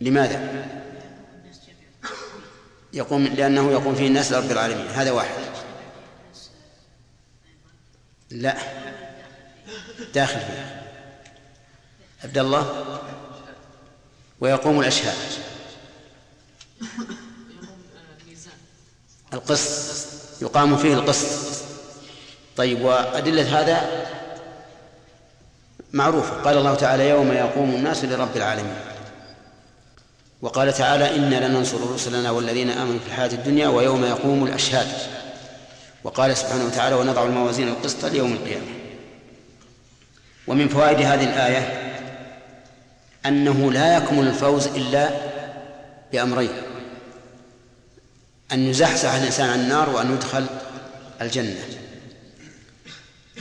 Speaker 2: لماذا؟ يقوم لأنه يقوم فيه الناس لرب العالمين. هذا واحد. لا. داخل فيه. عبد الله. ويقوم الأشهاد. القسط يقام فيه القسط طيب وأدلة هذا؟ معروفة. قال الله تعالى يوم يقوم الناس لرب العالمين. وقال تعالى إنا لننصر رسلنا والذين آمنوا في الحياة الدنيا ويوم يقوم الأشهاد. وقال سبحانه وتعالى ونضع الموازين القسط ليوم القيامة. ومن فوائد هذه الآية أنه لا يكمل الفوز إلا بأمرين. أن يزحزح الإنسان عن النار وأن يدخل الجنة.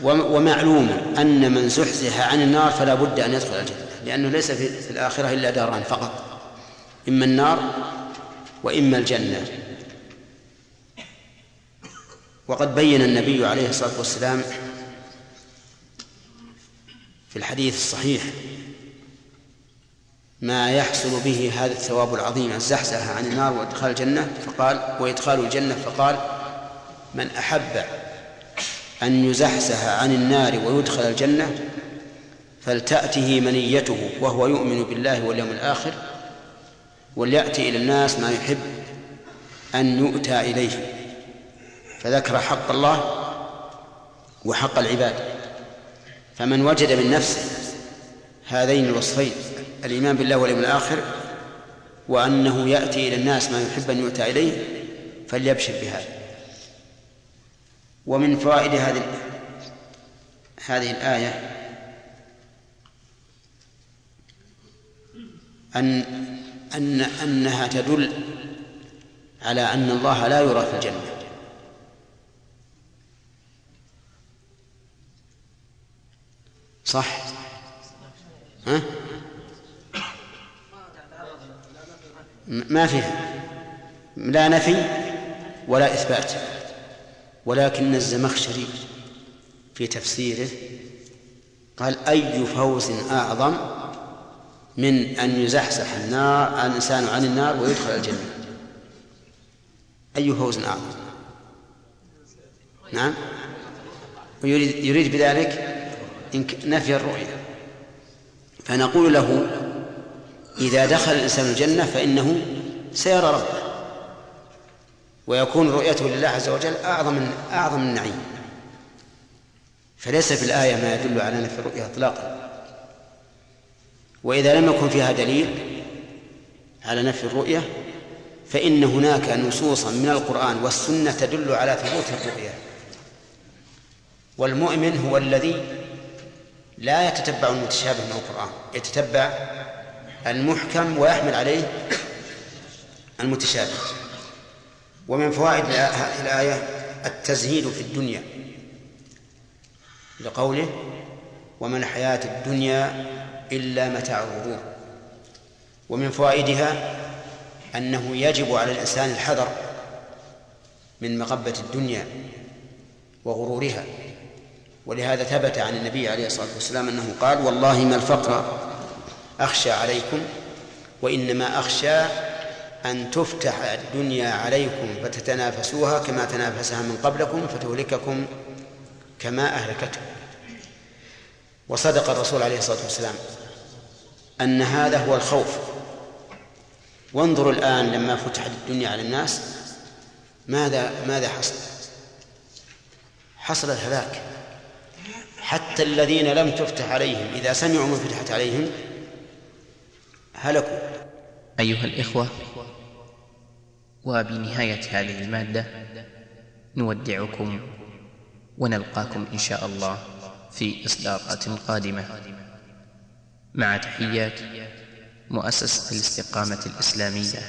Speaker 2: ومعلوم أن من زحزح عن النار فلا بد أن يدخل الجنة لأنه ليس في الآخرة إلا داران فقط إما النار وإما الجنة. وقد بين النبي عليه الصلاة والسلام في الحديث الصحيح ما يحصل به هذا الثواب العظيم الزحزحة عن النار وإدخال الجنة فقال وإدخال الجنة فقال من أحب أن يزحزح عن النار ويدخل الجنة فلتأته منيته وهو يؤمن بالله واليوم الآخر وليأتي إلى الناس ما يحب أن يؤتى إليه. فذكر حق الله وحق العباد. فمن وجد من نفسه هذين الوصفين الإيمان بالله واليوم الآخر وأنه يأتي إلى الناس ما يحب أن يؤتى إليه فليبشر بهذا. ومن فوائد هذه هذه الآية أن أن أنها تدل على أن الله لا يرى في الجنة. صح؟ ها؟ ما فيها لا نفي ولا إثبات. ولكن الزمخشري في تفسيره قال أي فوز أعظم من أن يزحزح النار الإنسان عن النار ويدخل الجنة؟ أي فوز أعظم؟ نعم؟ ويريد يريد بذلك نفي الرؤية. فنقول له إذا دخل الإنسان الجنة فإنه سيرى ربه. ويكون رؤيته لله عز وجل أعظم من أعظم النعيم فليس في الآية ما يدل على نفي الرؤية إطلاقا. وإذا لم يكن فيها دليل على نفي الرؤية فإن هناك نصوصا من القرآن والسنة تدل على ثبوت الرؤية. والمؤمن هو الذي لا يتتبع المتشابه من القرآن يتتبع المحكم ويحمل عليه المتشابه. ومن فوائد الآية التزهيد في الدنيا لقوله وما الحياة الدنيا إلا متاع الغرور. ومن فوائدها أنه يجب على الإنسان الحذر من مغبة الدنيا وغرورها. ولهذا ثبت عن النبي عليه الصلاة والسلام أنه قال والله ما الفقر أخشى عليكم وإنما أخشى أن تفتح الدنيا عليكم فتتنافسوها كما تنافسها من قبلكم فتهلككم كما أهلكتكم وصدق الرسول عليه الصلاة والسلام أن هذا هو الخوف. وانظروا الآن لما فتحت الدنيا على الناس ماذا ماذا حصل؟ حصل الهلاك. حتى الذين لم تفتح عليهم إذا سمعوا ما فتحت عليهم هلكوا.
Speaker 1: أيها الإخوة وبنهاية هذه المادة نودعكم ونلقاكم إن شاء الله في إصدارات قادمة. مع تحيات مؤسسة الاستقامة الإسلامية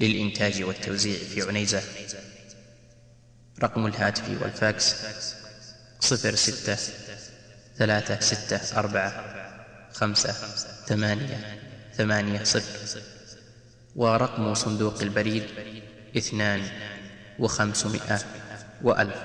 Speaker 1: للإنتاج والتوزيع في عنيزة. رقم الهاتف والفاكس صفر ستة ثلاثة ستة أربعة خمسة ثمانية ثمانية صفر. ورقم صندوق البريد اثنان وخمسمائة وألف.